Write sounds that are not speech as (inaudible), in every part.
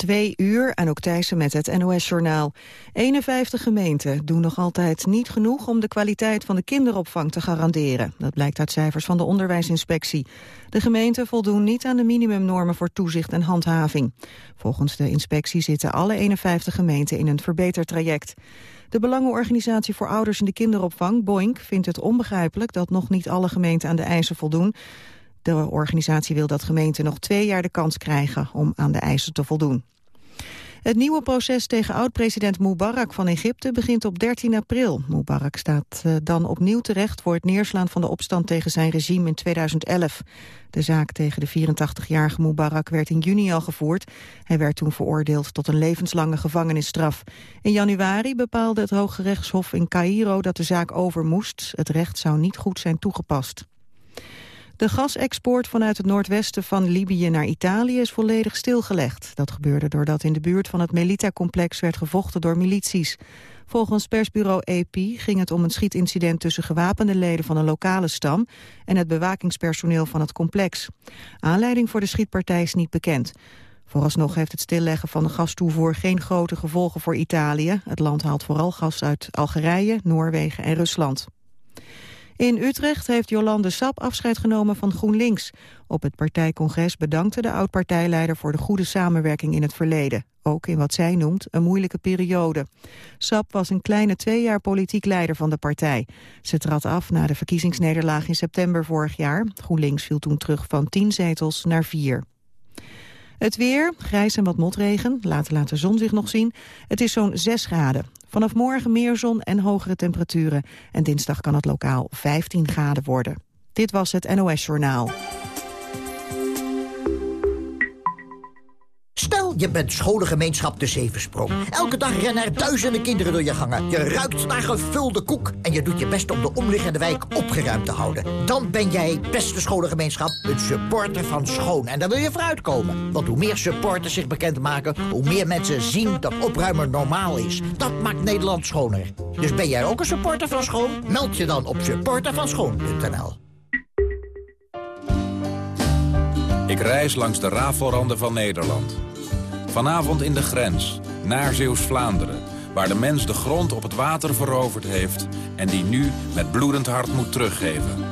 twee uur, en ook Thijssen met het NOS-journaal. 51 gemeenten doen nog altijd niet genoeg om de kwaliteit van de kinderopvang te garanderen. Dat blijkt uit cijfers van de onderwijsinspectie. De gemeenten voldoen niet aan de minimumnormen voor toezicht en handhaving. Volgens de inspectie zitten alle 51 gemeenten in een verbetertraject. De Belangenorganisatie voor Ouders in de Kinderopvang, BOINK, vindt het onbegrijpelijk dat nog niet alle gemeenten aan de eisen voldoen. De organisatie wil dat gemeenten nog twee jaar de kans krijgen om aan de eisen te voldoen. Het nieuwe proces tegen oud-president Mubarak van Egypte begint op 13 april. Mubarak staat uh, dan opnieuw terecht voor het neerslaan van de opstand tegen zijn regime in 2011. De zaak tegen de 84-jarige Mubarak werd in juni al gevoerd. Hij werd toen veroordeeld tot een levenslange gevangenisstraf. In januari bepaalde het Hoge Rechtshof in Cairo dat de zaak over moest. Het recht zou niet goed zijn toegepast. De gasexport vanuit het noordwesten van Libië naar Italië is volledig stilgelegd. Dat gebeurde doordat in de buurt van het Melita-complex werd gevochten door milities. Volgens persbureau AP ging het om een schietincident tussen gewapende leden van een lokale stam en het bewakingspersoneel van het complex. Aanleiding voor de schietpartij is niet bekend. Vooralsnog heeft het stilleggen van de gastoevoer geen grote gevolgen voor Italië. Het land haalt vooral gas uit Algerije, Noorwegen en Rusland. In Utrecht heeft Jolande Sap afscheid genomen van GroenLinks. Op het partijcongres bedankte de oud-partijleider voor de goede samenwerking in het verleden. Ook in wat zij noemt een moeilijke periode. Sap was een kleine twee jaar politiek leider van de partij. Ze trad af na de verkiezingsnederlaag in september vorig jaar. GroenLinks viel toen terug van tien zetels naar vier. Het weer, grijs en wat motregen. Later laat de zon zich nog zien. Het is zo'n 6 graden. Vanaf morgen meer zon en hogere temperaturen. En dinsdag kan het lokaal 15 graden worden. Dit was het NOS Journaal. Stel, je bent scholengemeenschap de Zevensprong. Elke dag rennen er duizenden kinderen door je gangen. Je ruikt naar gevulde koek en je doet je best om de omliggende wijk opgeruimd te houden. Dan ben jij, beste scholengemeenschap, een supporter van schoon. En daar wil je vooruitkomen. Want hoe meer supporters zich bekendmaken, hoe meer mensen zien dat opruimen normaal is. Dat maakt Nederland schoner. Dus ben jij ook een supporter van schoon? Meld je dan op supportervanschoon.nl. Ik reis langs de rafelranden van Nederland. Vanavond in de grens, naar Zeeuws-Vlaanderen... waar de mens de grond op het water veroverd heeft... en die nu met bloedend hart moet teruggeven.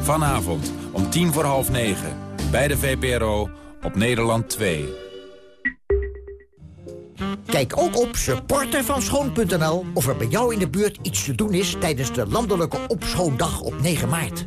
Vanavond om tien voor half negen, bij de VPRO op Nederland 2. Kijk ook op supportervanschoon.nl of er bij jou in de buurt iets te doen is... tijdens de landelijke opschoondag op 9 maart.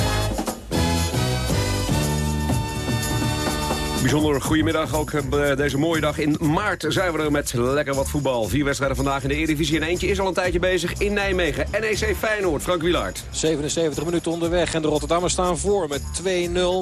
Bijzonder goedemiddag, ook eh, deze mooie dag. In maart zijn we er met lekker wat voetbal. Vier wedstrijden vandaag in de Eredivisie. En eentje is al een tijdje bezig in Nijmegen. NEC Feyenoord, Frank Wilaert. 77 minuten onderweg en de Rotterdammers staan voor met 2-0.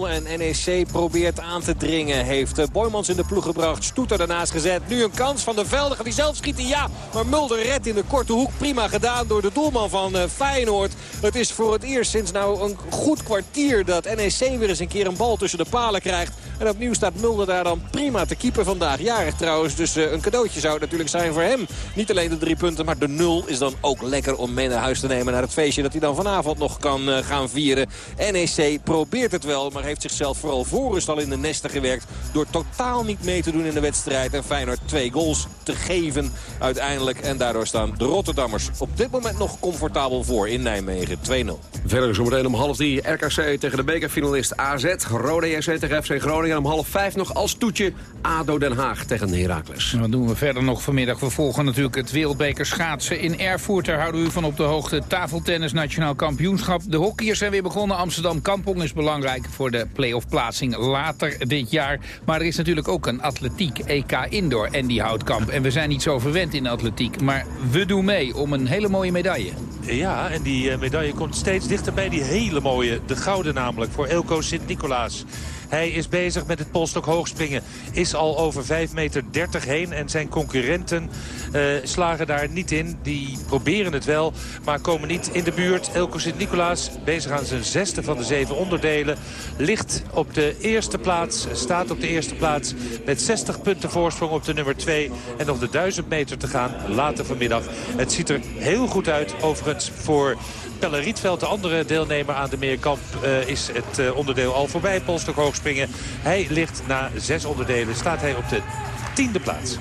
En NEC probeert aan te dringen. Heeft eh, Boymans in de ploeg gebracht. Stoeter daarnaast gezet. Nu een kans van de Veldiger die zelf schiet. Ja, maar Mulder redt in de korte hoek. Prima gedaan door de doelman van eh, Feyenoord. Het is voor het eerst sinds nou een goed kwartier dat NEC weer eens een keer een bal tussen de palen krijgt. En opnieuw staat Mulder daar dan prima te keeper vandaag. Jarig trouwens, dus uh, een cadeautje zou natuurlijk zijn voor hem. Niet alleen de drie punten, maar de nul is dan ook lekker om mee naar huis te nemen. Naar het feestje dat hij dan vanavond nog kan uh, gaan vieren. NEC probeert het wel, maar heeft zichzelf vooral voor rust al in de nesten gewerkt. Door totaal niet mee te doen in de wedstrijd. En Feyenoord twee goals te geven uiteindelijk. En daardoor staan de Rotterdammers op dit moment nog comfortabel voor in Nijmegen. 2-0. Verder zometeen om half drie RKC tegen de bekerfinalist AZ. Rode JC tegen FC Groningen. Om half vijf nog als toetje ADO Den Haag tegen Heracles. En wat doen we verder nog vanmiddag? We volgen natuurlijk het wereldbeker schaatsen in Erfurt. Daar houden we u van op de hoogte. Tafeltennis, nationaal kampioenschap. De hockeyers zijn weer begonnen. Amsterdam Kampong is belangrijk voor de play-off plaatsing later dit jaar. Maar er is natuurlijk ook een atletiek EK Indoor en die houtkamp. En we zijn niet zo verwend in de atletiek. Maar we doen mee om een hele mooie medaille. Ja, en die medaille komt steeds dichter bij die hele mooie, de gouden namelijk, voor Elko Sint-Nicolaas. Hij is bezig met het polstok hoogspringen. Is al over 5 meter 30 heen. En zijn concurrenten uh, slagen daar niet in. Die proberen het wel, maar komen niet in de buurt. Elko Sint-Nicolaas, bezig aan zijn zesde van de zeven onderdelen... ligt op de eerste plaats, staat op de eerste plaats... met 60 punten voorsprong op de nummer 2. En nog de 1000 meter te gaan later vanmiddag. Het ziet er heel goed uit, overigens, voor Pelle Rietveld, de andere deelnemer aan de meerkamp, uh, is het uh, onderdeel al voorbij. Polstok hoogspringen. Hij ligt na zes onderdelen, staat hij op de tiende plaats.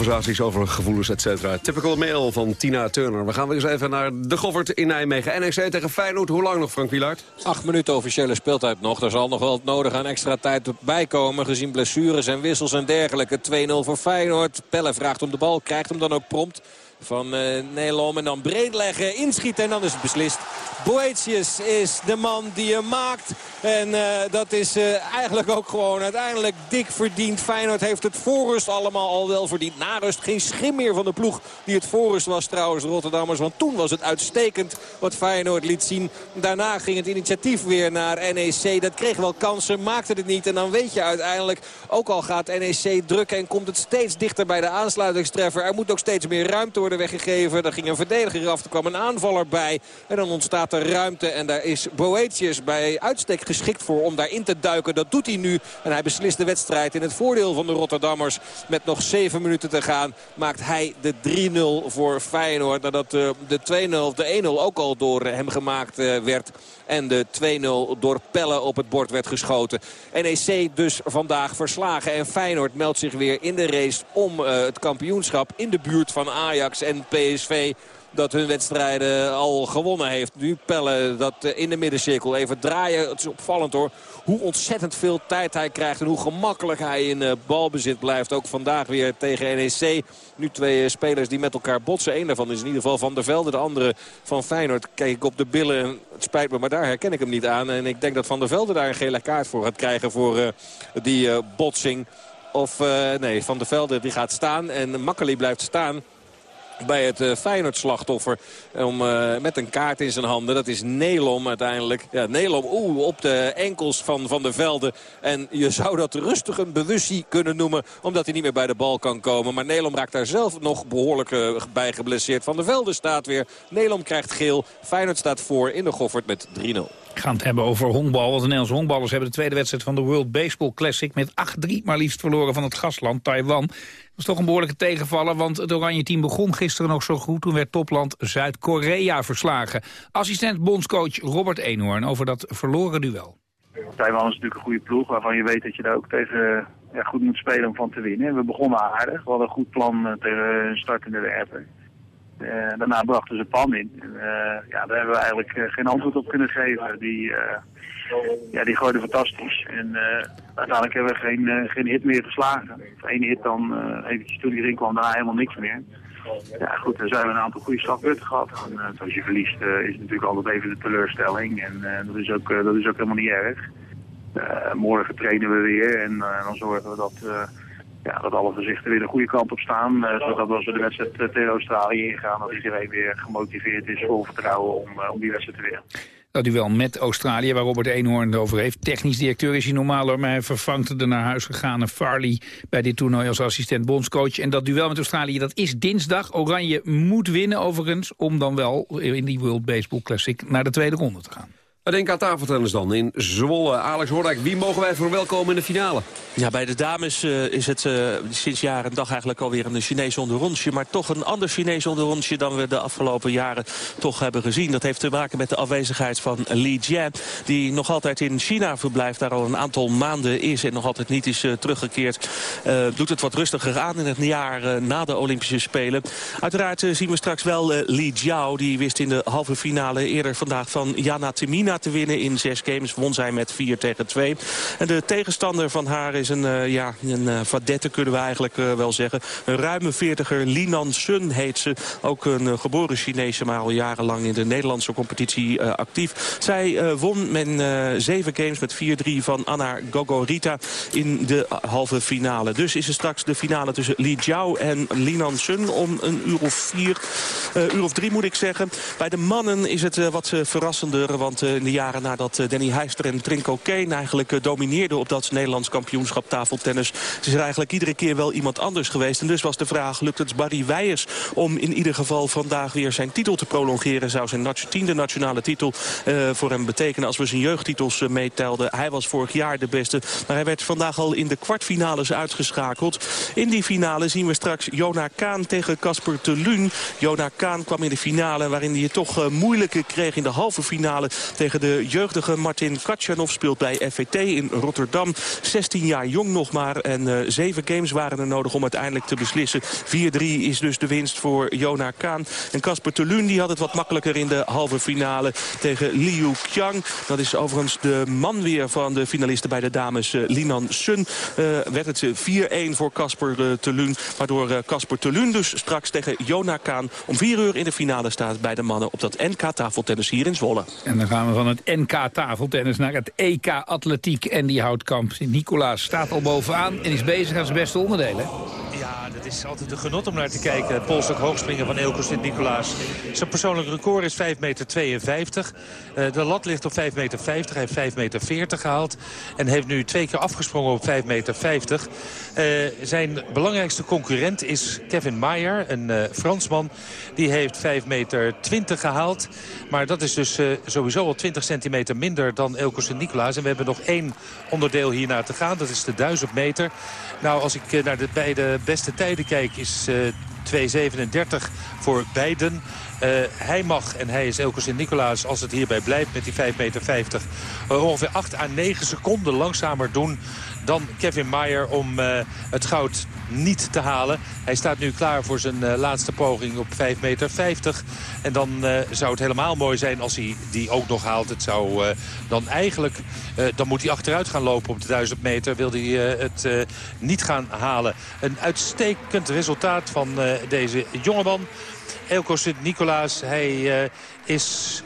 Conversaties over gevoelens, et cetera. Typical mail van Tina Turner. We gaan weer eens even naar de Goffert in Nijmegen. NEC tegen Feyenoord. Hoe lang nog, Frank Wielaert? Acht minuten officiële speeltijd nog. Er zal nog wel het nodig aan extra tijd bijkomen. Gezien blessures en wissels en dergelijke. 2-0 voor Feyenoord. Pelle vraagt om de bal. Krijgt hem dan ook prompt van uh, Nelom. En dan breed leggen, inschieten en dan is het beslist. Boetius is de man die hem maakt. En uh, dat is uh, eigenlijk ook gewoon uiteindelijk dik verdiend. Feyenoord heeft het voorrust allemaal al wel verdiend. Na rust geen schim meer van de ploeg die het voorrust was trouwens Rotterdammers. Want toen was het uitstekend wat Feyenoord liet zien. Daarna ging het initiatief weer naar NEC. Dat kreeg wel kansen, maakte het niet. En dan weet je uiteindelijk, ook al gaat NEC drukken en komt het steeds dichter bij de aansluitingstreffer. Er moet ook steeds meer ruimte worden weggegeven. Er ging een verdediger af, er kwam een aanvaller bij. En dan ontstaat er ruimte en daar is Boetius bij uitstek geschikt voor om daarin te duiken. Dat doet hij nu en hij beslist de wedstrijd in het voordeel van de Rotterdammers. Met nog 7 minuten te gaan maakt hij de 3-0 voor Feyenoord. Nadat de 2-0 of de 1-0 ook al door hem gemaakt eh, werd. En de 2-0 door Pelle op het bord werd geschoten. NEC dus vandaag verslagen. En Feyenoord meldt zich weer in de race om uh, het kampioenschap in de buurt van Ajax en PSV. Dat hun wedstrijden al gewonnen heeft. Nu Pelle dat in de middencirkel even draaien. Het is opvallend hoor hoe ontzettend veel tijd hij krijgt. En hoe gemakkelijk hij in balbezit blijft. Ook vandaag weer tegen NEC. Nu twee spelers die met elkaar botsen. Eén daarvan is in ieder geval Van der Velde. De andere van Feyenoord. Kijk ik op de billen. Het spijt me, maar daar herken ik hem niet aan. En ik denk dat Van der Velde daar een gele kaart voor gaat krijgen voor die botsing. Of nee, Van der Velde die gaat staan en Makkeli blijft staan bij het uh, Feyenoord-slachtoffer. Om, uh, met een kaart in zijn handen. Dat is Nelom uiteindelijk. Ja, Nelom oeh, op de enkels van Van der Velde. En je zou dat rustig een bewustie kunnen noemen. Omdat hij niet meer bij de bal kan komen. Maar Nelom raakt daar zelf nog behoorlijk uh, bij geblesseerd. Van der Velde staat weer. Nelom krijgt geel. Feyenoord staat voor in de Goffert met 3-0. We gaan het hebben over honkbal. Want de Nederlandse honkballers hebben de tweede wedstrijd van de World Baseball Classic... met 8-3 maar liefst verloren van het gastland Taiwan. Dat is toch een behoorlijke tegenvaller, want het oranje team begon gisteren nog zo goed. Toen werd topland Zuid-Korea verslagen. Assistent bondscoach Robert Eenhoorn over dat verloren duel. Taiwan is natuurlijk een goede ploeg waarvan je weet dat je daar ook tegen ja, goed moet spelen om van te winnen. We begonnen aardig. We hadden een goed plan uh, tegen een startende werper. Uh, daarna brachten ze pan in. Uh, ja, daar hebben we eigenlijk uh, geen antwoord op kunnen geven. Die, ja, die gooiden fantastisch. En uiteindelijk hebben we geen, geen hit meer geslagen. Eén hit dan eventjes toen hij erin kwam, daarna helemaal niks meer. Ja goed, dan zijn we een aantal goede slagpunten gehad. En, als je verliest is het natuurlijk altijd even de teleurstelling. En dat, is ook, dat is ook helemaal niet erg. morgen trainen we weer en dan zorgen we dat ja, dat alle gezichten weer de goede kant op staan. Uh, zodat als we de wedstrijd uh, tegen Australië ingaan, dat iedereen weer gemotiveerd is, vol vertrouwen om, uh, om die wedstrijd te winnen. Dat duel met Australië, waar Robert Eenhoorn het over heeft. Technisch directeur is hij normaal, maar hij vervangt de naar huis gegaane Farley bij dit toernooi als assistent bondscoach. En dat duel met Australië, dat is dinsdag. Oranje moet winnen overigens, om dan wel in die World Baseball Classic naar de tweede ronde te gaan. Denk aan tafeltennis dan in Zwolle. Alex Hoorijk, wie mogen wij verwelkomen in de finale? Ja, bij de dames uh, is het uh, sinds jaren en dag eigenlijk alweer een Chinees onderrondje. Maar toch een ander Chinees onderrondje dan we de afgelopen jaren toch hebben gezien. Dat heeft te maken met de afwezigheid van Li Jian. Die nog altijd in China verblijft, daar al een aantal maanden is en nog altijd niet is uh, teruggekeerd. doet het wat rustiger aan in het jaar na de Olympische Spelen. Uiteraard zien we straks wel Li Jiao. Die wist in de halve finale eerder vandaag van Jana Temina te winnen in zes games. Won zij met 4 tegen 2. En de tegenstander van haar is een, uh, ja, een uh, vadette, kunnen we eigenlijk uh, wel zeggen. Een ruime veertiger, Linan Sun heet ze. Ook een geboren Chinese, maar al jarenlang in de Nederlandse competitie actief. Zij won met zeven games met 4-3 van Anna Gogorita in de halve finale. Dus is er straks de finale tussen Li Jiao en Linan Sun om een uur of vier, uur of drie moet ik zeggen. Bij de mannen is het wat verrassender, want in de jaren nadat eh, Danny Heister en Trinko Kane eigenlijk eh, domineerden op dat Nederlands kampioenschap tafeltennis. Is er eigenlijk iedere keer wel iemand anders geweest. En dus was de vraag, lukt het Barry Weijers om in ieder geval vandaag weer zijn titel te prolongeren? Zou zijn tiende nationale titel uh, voor hem betekenen als we zijn jeugdtitels meetelden. Hij was vorig jaar de beste, maar hij werd vandaag al in de kwartfinales uitgeschakeld. In die finale zien we straks Jona Kaan tegen Casper Telun. Jona Kaan kwam in de finale waarin hij toch uh, moeilijker kreeg in de halve finale tegen de jeugdige Martin Katjanov speelt bij FVT in Rotterdam. 16 jaar jong nog maar en uh, zeven games waren er nodig om uiteindelijk te beslissen. 4-3 is dus de winst voor Jona Kaan. En Casper Telun die had het wat makkelijker in de halve finale tegen Liu Qiang. Dat is overigens de man weer van de finalisten bij de dames uh, Linan Sun. Uh, werd het 4-1 voor Casper Telun. Waardoor Casper Telun dus straks tegen Jona Kaan om 4 uur in de finale staat bij de mannen op dat NK tafeltennis hier in Zwolle. En dan gaan we van het NK tafeltennis naar het EK atletiek. En die houtkamp Sint-Nicolaas staat al bovenaan en is bezig aan zijn beste onderdelen. Ja, dat is altijd een genot om naar te kijken. Polstok hoogspringen van Eelco Sint-Nicolaas. Zijn persoonlijk record is 5,52 meter. Uh, de lat ligt op 5,50 meter. Hij heeft 5,40 meter gehaald. En heeft nu twee keer afgesprongen op 5,50 meter. Uh, zijn belangrijkste concurrent is Kevin Mayer, een uh, Fransman. Die heeft 5,20 meter gehaald. Maar dat is dus sowieso al 20 centimeter minder dan Eelco Sint-Nicolaas. En we hebben nog één onderdeel hiernaar te gaan. Dat is de 1000 meter. Nou, als ik naar de beide beste tijden kijk, is uh, 2.37 voor beiden. hij mag, en hij is Elko Sint-Nicolaas, als het hierbij blijft met die 5,50 meter... Ongeveer 8 à 9 seconden langzamer doen dan Kevin Mayer om het goud niet te halen. Hij staat nu klaar voor zijn uh, laatste poging op 5,50 meter. En dan uh, zou het helemaal mooi zijn als hij die ook nog haalt. Het zou dan eigenlijk... dan moet hij achteruit gaan lopen op de 1000 meter. Wil hij het niet gaan halen. Een uitstekend resultaat van deze jongeman. Elko Sint-Nicolaas, hij is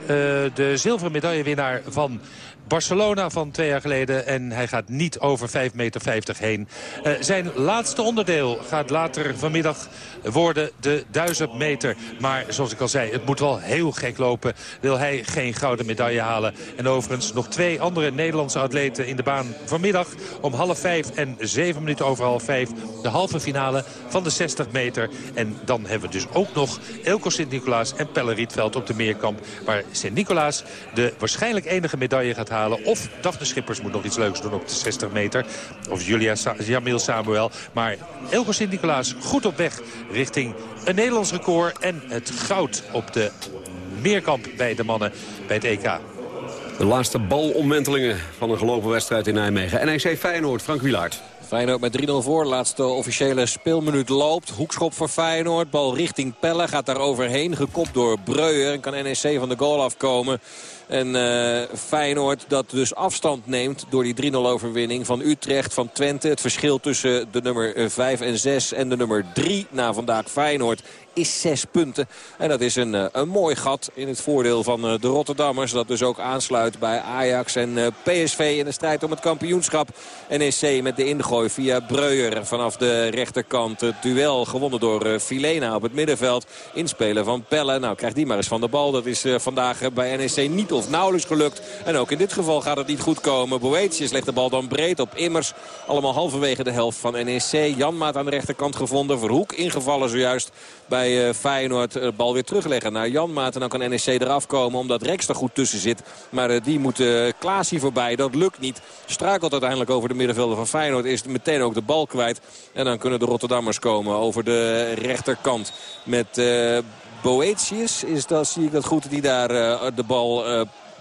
de zilveren medaillewinnaar van Barcelona van twee jaar geleden. En hij gaat niet over 5,50 meter heen. Uh, zijn laatste onderdeel gaat later vanmiddag worden de 1000 meter. Maar zoals ik al zei, het moet wel heel gek lopen. Wil hij geen gouden medaille halen. En overigens nog twee andere Nederlandse atleten in de baan vanmiddag. Om half vijf en zeven minuten over half vijf. De halve finale van de 60 meter. En dan hebben we dus ook nog Elko Sint-Nicolaas en Pelle Rietveld op de meerkamp. Waar Sint-Nicolaas de waarschijnlijk enige medaille gaat halen. Of Daphne Schippers moet nog iets leuks doen op de 60 meter. Of Julia Sa Jamil Samuel. Maar Elko Sint-Nicolaas goed op weg richting een Nederlands record. En het goud op de meerkamp bij de mannen bij het EK. De laatste balomwentelingen van een gelopen wedstrijd in Nijmegen. NEC Feyenoord, Frank Wilaert. Feyenoord met 3-0 voor. Laatste officiële speelminuut loopt. Hoekschop voor Feyenoord. Bal richting Pelle. Gaat daar overheen. Gekopt door Breuer. En kan NEC van de goal afkomen. En uh, Feyenoord dat dus afstand neemt door die 3-0 overwinning van Utrecht, van Twente. Het verschil tussen de nummer 5 en 6 en de nummer 3 na vandaag Feyenoord is zes punten. En dat is een, eh, een mooi gat in het voordeel van eh, de Rotterdammers. Dat dus ook aansluit bij Ajax en eh, PSV in de strijd om het kampioenschap. NEC met de ingooi via Breuer vanaf de rechterkant. Het duel gewonnen door Filena op het middenveld. Inspelen van Pelle. Nou, krijgt die maar eens van de bal. Dat is vandaag bij NEC niet of nauwelijks gelukt. En ook in dit geval gaat het niet goed komen. Boetius legt de bal dan breed op Immers. Allemaal halverwege de helft van NEC. Janmaat aan de rechterkant gevonden. Verhoek ingevallen zojuist bij uh, Feyenoord de bal weer terugleggen naar Janmaat. En dan kan NEC eraf komen omdat Rex er goed tussen zit. Maar uh, die moet uh, Klaasie voorbij. Dat lukt niet. Strakelt uiteindelijk over de middenvelden van Feyenoord. Is meteen ook de bal kwijt. En dan kunnen de Rotterdammers komen over de rechterkant. Met Boetius is dat, zie ik dat goed, die daar de bal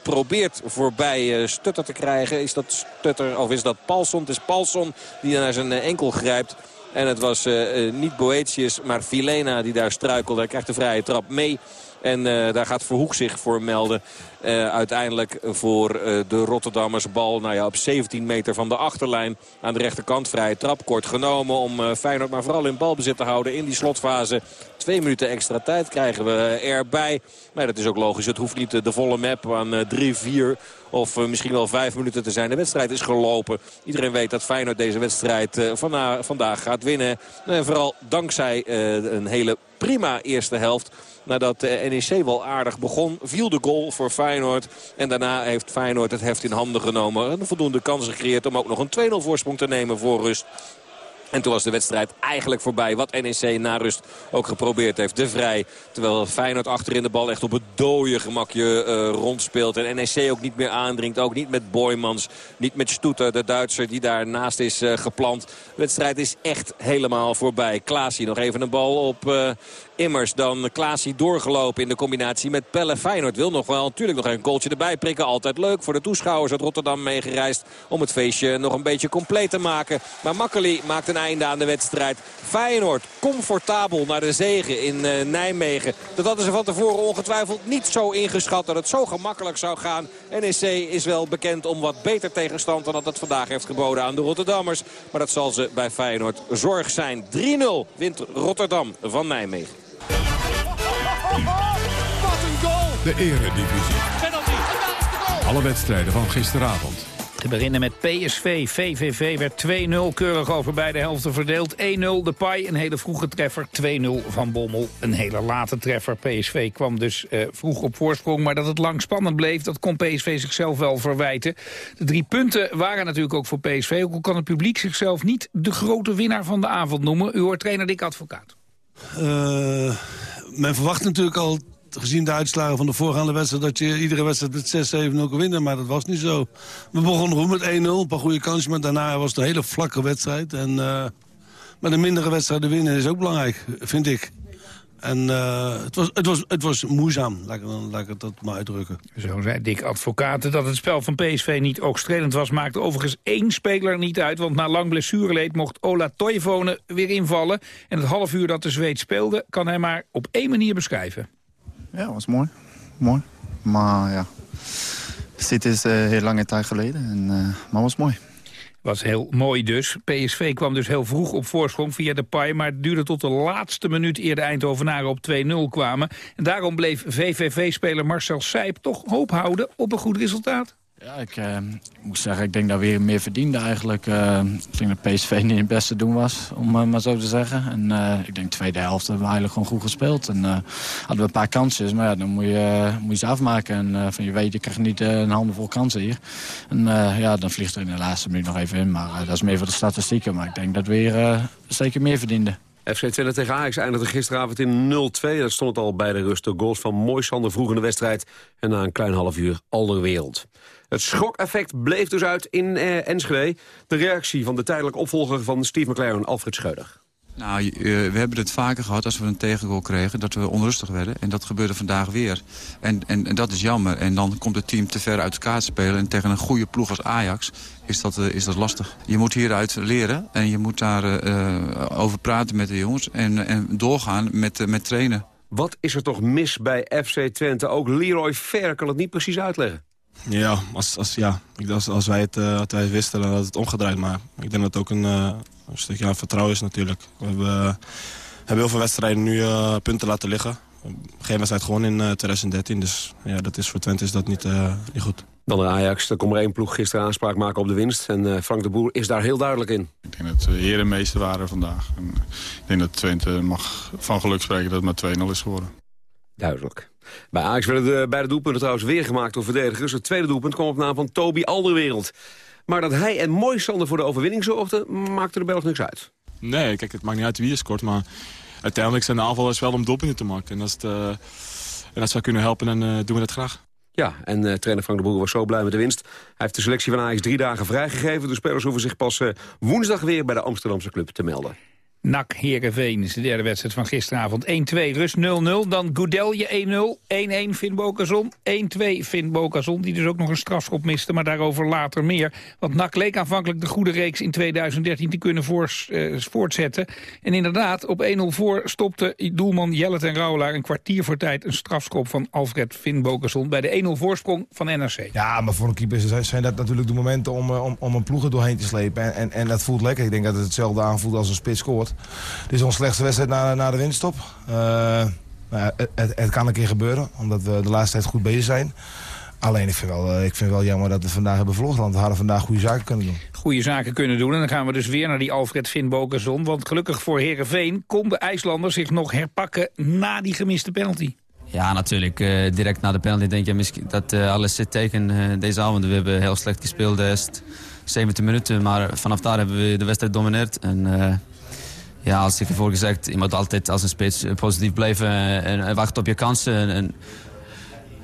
probeert voorbij Stutter te krijgen. Is dat Stutter of is dat Palson? Het is Palson die naar zijn enkel grijpt. En het was uh, niet Boetius, maar Filena die daar struikelde. Hij krijgt de vrije trap mee. En uh, daar gaat Verhoek zich voor melden. Uh, uiteindelijk voor uh, de Rotterdammers bal nou ja, op 17 meter van de achterlijn. Aan de rechterkant vrije trap. Kort genomen om Feyenoord maar vooral in balbezit te houden in die slotfase. Twee minuten extra tijd krijgen we erbij. Maar dat is ook logisch. Het hoeft niet de volle map aan 3, 4 of misschien wel 5 minuten te zijn. De wedstrijd is gelopen. Iedereen weet dat Feyenoord deze wedstrijd vandaag gaat winnen. En vooral dankzij een hele prima eerste helft. Nadat NEC wel aardig begon, viel de goal voor Feyenoord. En daarna heeft Feyenoord het heft in handen genomen. En voldoende kansen gecreëerd om ook nog een 2-0 voorsprong te nemen voor rust. En toen was de wedstrijd eigenlijk voorbij. Wat NEC na rust ook geprobeerd heeft. De Vrij. Terwijl Feyenoord achterin de bal echt op het dode gemakje uh, rondspeelt. En NEC ook niet meer aandringt. Ook niet met Boymans. Niet met Stoeter, de Duitser die daarnaast is uh, geplant. De wedstrijd is echt helemaal voorbij. Klaasie nog even een bal op uh, Immers. Dan Klaasie doorgelopen in de combinatie met Pelle. Feyenoord wil nog wel natuurlijk nog een goaltje erbij prikken. Altijd leuk voor de toeschouwers uit Rotterdam meegereisd. Om het feestje nog een beetje compleet te maken. Maar Makkeli maakt een einde aan de wedstrijd. Feyenoord comfortabel naar de zegen in uh, Nijmegen. Dat hadden ze van tevoren ongetwijfeld niet zo ingeschat dat het zo gemakkelijk zou gaan. NEC is wel bekend om wat beter tegenstand dan dat het vandaag heeft geboden aan de Rotterdammers. Maar dat zal ze bij Feyenoord zorg zijn. 3-0 wint Rotterdam van Nijmegen. Wat een goal! De eredivisie. Alle wedstrijden van gisteravond. Te beginnen met PSV. VVV werd 2-0 keurig over beide helften verdeeld. 1-0 de Pai, een hele vroege treffer. 2-0 van Bommel, een hele late treffer. PSV kwam dus uh, vroeg op voorsprong. Maar dat het lang spannend bleef, dat kon PSV zichzelf wel verwijten. De drie punten waren natuurlijk ook voor PSV. Ook al kan het publiek zichzelf niet de grote winnaar van de avond noemen. U hoort trainer Dick Advocaat. Uh, men verwacht natuurlijk al gezien de uitslagen van de voorgaande wedstrijd... dat je iedere wedstrijd met 6-7-0 kan winnen, maar dat was niet zo. We begonnen goed met 1-0, een paar goede kansen... maar daarna was het een hele vlakke wedstrijd. En, uh, maar de mindere wedstrijden winnen is ook belangrijk, vind ik. En eh, het, was, het, was, het was moeizaam, laat ik, laat ik het dat maar uitdrukken. Zo zei Dick Advocaten dat het spel van PSV niet ook strelend was... maakte overigens één speler niet uit. Want na lang blessureleed mocht Ola Toivonen weer invallen. En het half uur dat de Zweed speelde... kan hij maar op één manier beschrijven. Ja, was mooi. Mooi. Maar ja, dit is uh, heel lange tijd geleden. En, uh, maar was mooi. Was heel mooi dus. PSV kwam dus heel vroeg op voorsprong via de paai... maar het duurde tot de laatste minuut eer de Eindhovenaren op 2-0 kwamen. En daarom bleef VVV-speler Marcel Seip toch hoop houden op een goed resultaat. Ja, ik uh, moet zeggen, ik denk dat we weer meer verdienden eigenlijk. Uh, ik denk dat PSV niet het beste doen was, om maar zo te zeggen. En ik denk de tweede helft hebben we eigenlijk gewoon goed gespeeld. En hadden we een paar kansjes, maar ja, dan moet je, moet je ze afmaken. En van je weet, je krijgt niet een handenvol kansen hier. En ja, dan vliegt er in de laatste minuut nog even in. Maar dat is meer voor de statistieken. Maar ik denk dat we weer zeker meer verdienden. FC Twente tegen Ajax eindigde gisteravond in 0-2. Daar stond al bij de rust. De goals van Moisander vroeg in de wedstrijd. En na een klein half uur wereld. Het schokeffect bleef dus uit in eh, Enschede. De reactie van de tijdelijk opvolger van Steve McLaren, Alfred Scheuder. Nou, eh, we hebben het vaker gehad als we een tegengoal kregen... dat we onrustig werden. En dat gebeurde vandaag weer. En, en, en dat is jammer. En dan komt het team te ver uit elkaar te spelen. En tegen een goede ploeg als Ajax is dat, uh, is dat lastig. Je moet hieruit leren. En je moet daar uh, over praten met de jongens. En, en doorgaan met, met trainen. Wat is er toch mis bij FC Twente? Ook Leroy Ver kan het niet precies uitleggen. Ja, als, als, ja. als, als wij het, uh, wij wisten, dan had het omgedraaid. Maar ik denk dat het ook een, uh, een stukje aan vertrouwen is natuurlijk. We hebben, uh, hebben heel veel wedstrijden nu punten laten liggen. Geen wedstrijd gewoon in 2013. Dus ja, dat is voor Twente is dat niet, niet goed. Dan de Ajax. Er komt er één ploeg gisteren aanspraak maken op de winst. En Frank de Boer is daar heel duidelijk in. Ik denk dat we herenmeester waren vandaag. En ik denk dat Twente mag van geluk spreken dat het maar 2-0 is geworden. Duidelijk. Bij Ajax werden de beide doelpunten trouwens weer gemaakt door verdedigers. Het tweede doelpunt kwam op naam van Toby Alderwereld. Maar dat hij en Moisander voor de overwinning zorgden, maakte de Belg niks uit. Nee, kijk, het maakt niet uit wie je scoort, maar uiteindelijk zijn de aanvallers wel om doelpunten te maken. En als, het, uh, en als we kunnen helpen, dan uh, doen we dat graag. Ja, en uh, trainer Frank de Boer was zo blij met de winst. Hij heeft de selectie van Ajax drie dagen vrijgegeven. De spelers hoeven zich pas woensdag weer bij de Amsterdamse club te melden. NAC Heerenveen is de derde wedstrijd van gisteravond. 1-2, rust 0-0. Dan Goudelje 1-0, 1-1 Finn Bokazon, 1-2 Finn Bokazon... die dus ook nog een strafschop miste, maar daarover later meer. Want NAC leek aanvankelijk de goede reeks in 2013 te kunnen voors, uh, voortzetten. En inderdaad, op 1-0 voor stopte doelman Jellet en Rauwelaar... een kwartier voor tijd een strafschop van Alfred Finn Bokazon... bij de 1-0 voorsprong van NRC. Ja, maar voor een keeper zijn dat natuurlijk de momenten om, eh, om, om een ploeg er doorheen te slepen. En, en, en dat voelt lekker. Ik denk dat het hetzelfde aanvoelt als een spits scoort. Dit is onze slechtste wedstrijd na, na de winststop. Uh, nou, het, het, kan een keer gebeuren, omdat we de laatste tijd goed bezig zijn. Alleen ik vind, wel, eh, ik vind wel jammer dat we vandaag hebben verloren. Want we hadden vandaag goede zaken kunnen doen. Goede zaken kunnen doen. En dan gaan we dus weer naar die Alfred Finbokerzon. Want gelukkig voor Herenveen kon de IJslander zich nog herpakken na die gemiste penalty. Ja, natuurlijk. Uh, direct na de penalty denk je misschien dat uh, alles zit tegen uh, deze avond. We hebben heel slecht gespeeld de eerste 70 minuten. Maar vanaf daar hebben we de wedstrijd domineerd. En ja, als ik ervoor gezegd, je moet altijd als een spits positief blijven en, en wachten op je kansen. En,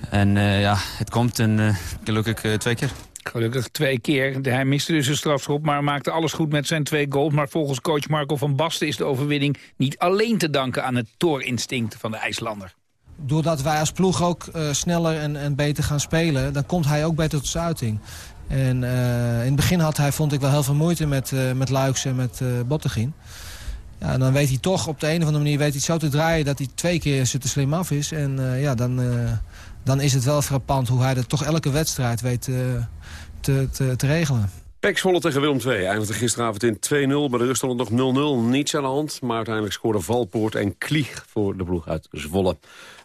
en uh, ja, het komt en uh, gelukkig uh, twee keer. Gelukkig twee keer. Hij miste dus een strafschop, maar maakte alles goed met zijn twee goals. Maar volgens coach Marco van Basten is de overwinning niet alleen te danken aan het toorinstinct van de IJslander. Doordat wij als ploeg ook sneller en, en beter gaan spelen, dan komt hij ook beter tot zijn uiting. En in het begin had hij, vond ik, wel heel veel moeite met, met Luiks en met Bottegien. Ja, dan weet hij toch op de een of andere manier weet hij zo te draaien... dat hij twee keer zo te slim af is. En uh, ja, dan, uh, dan is het wel frappant hoe hij dat toch elke wedstrijd weet uh, te, te, te, regelen. Pek Zwolle tegen Willem II eindigde gisteravond in 2-0. Bij de rust stond het nog 0-0. Niets aan de hand, maar uiteindelijk scoorden Valpoort en Klieg voor de ploeg uit Zwolle.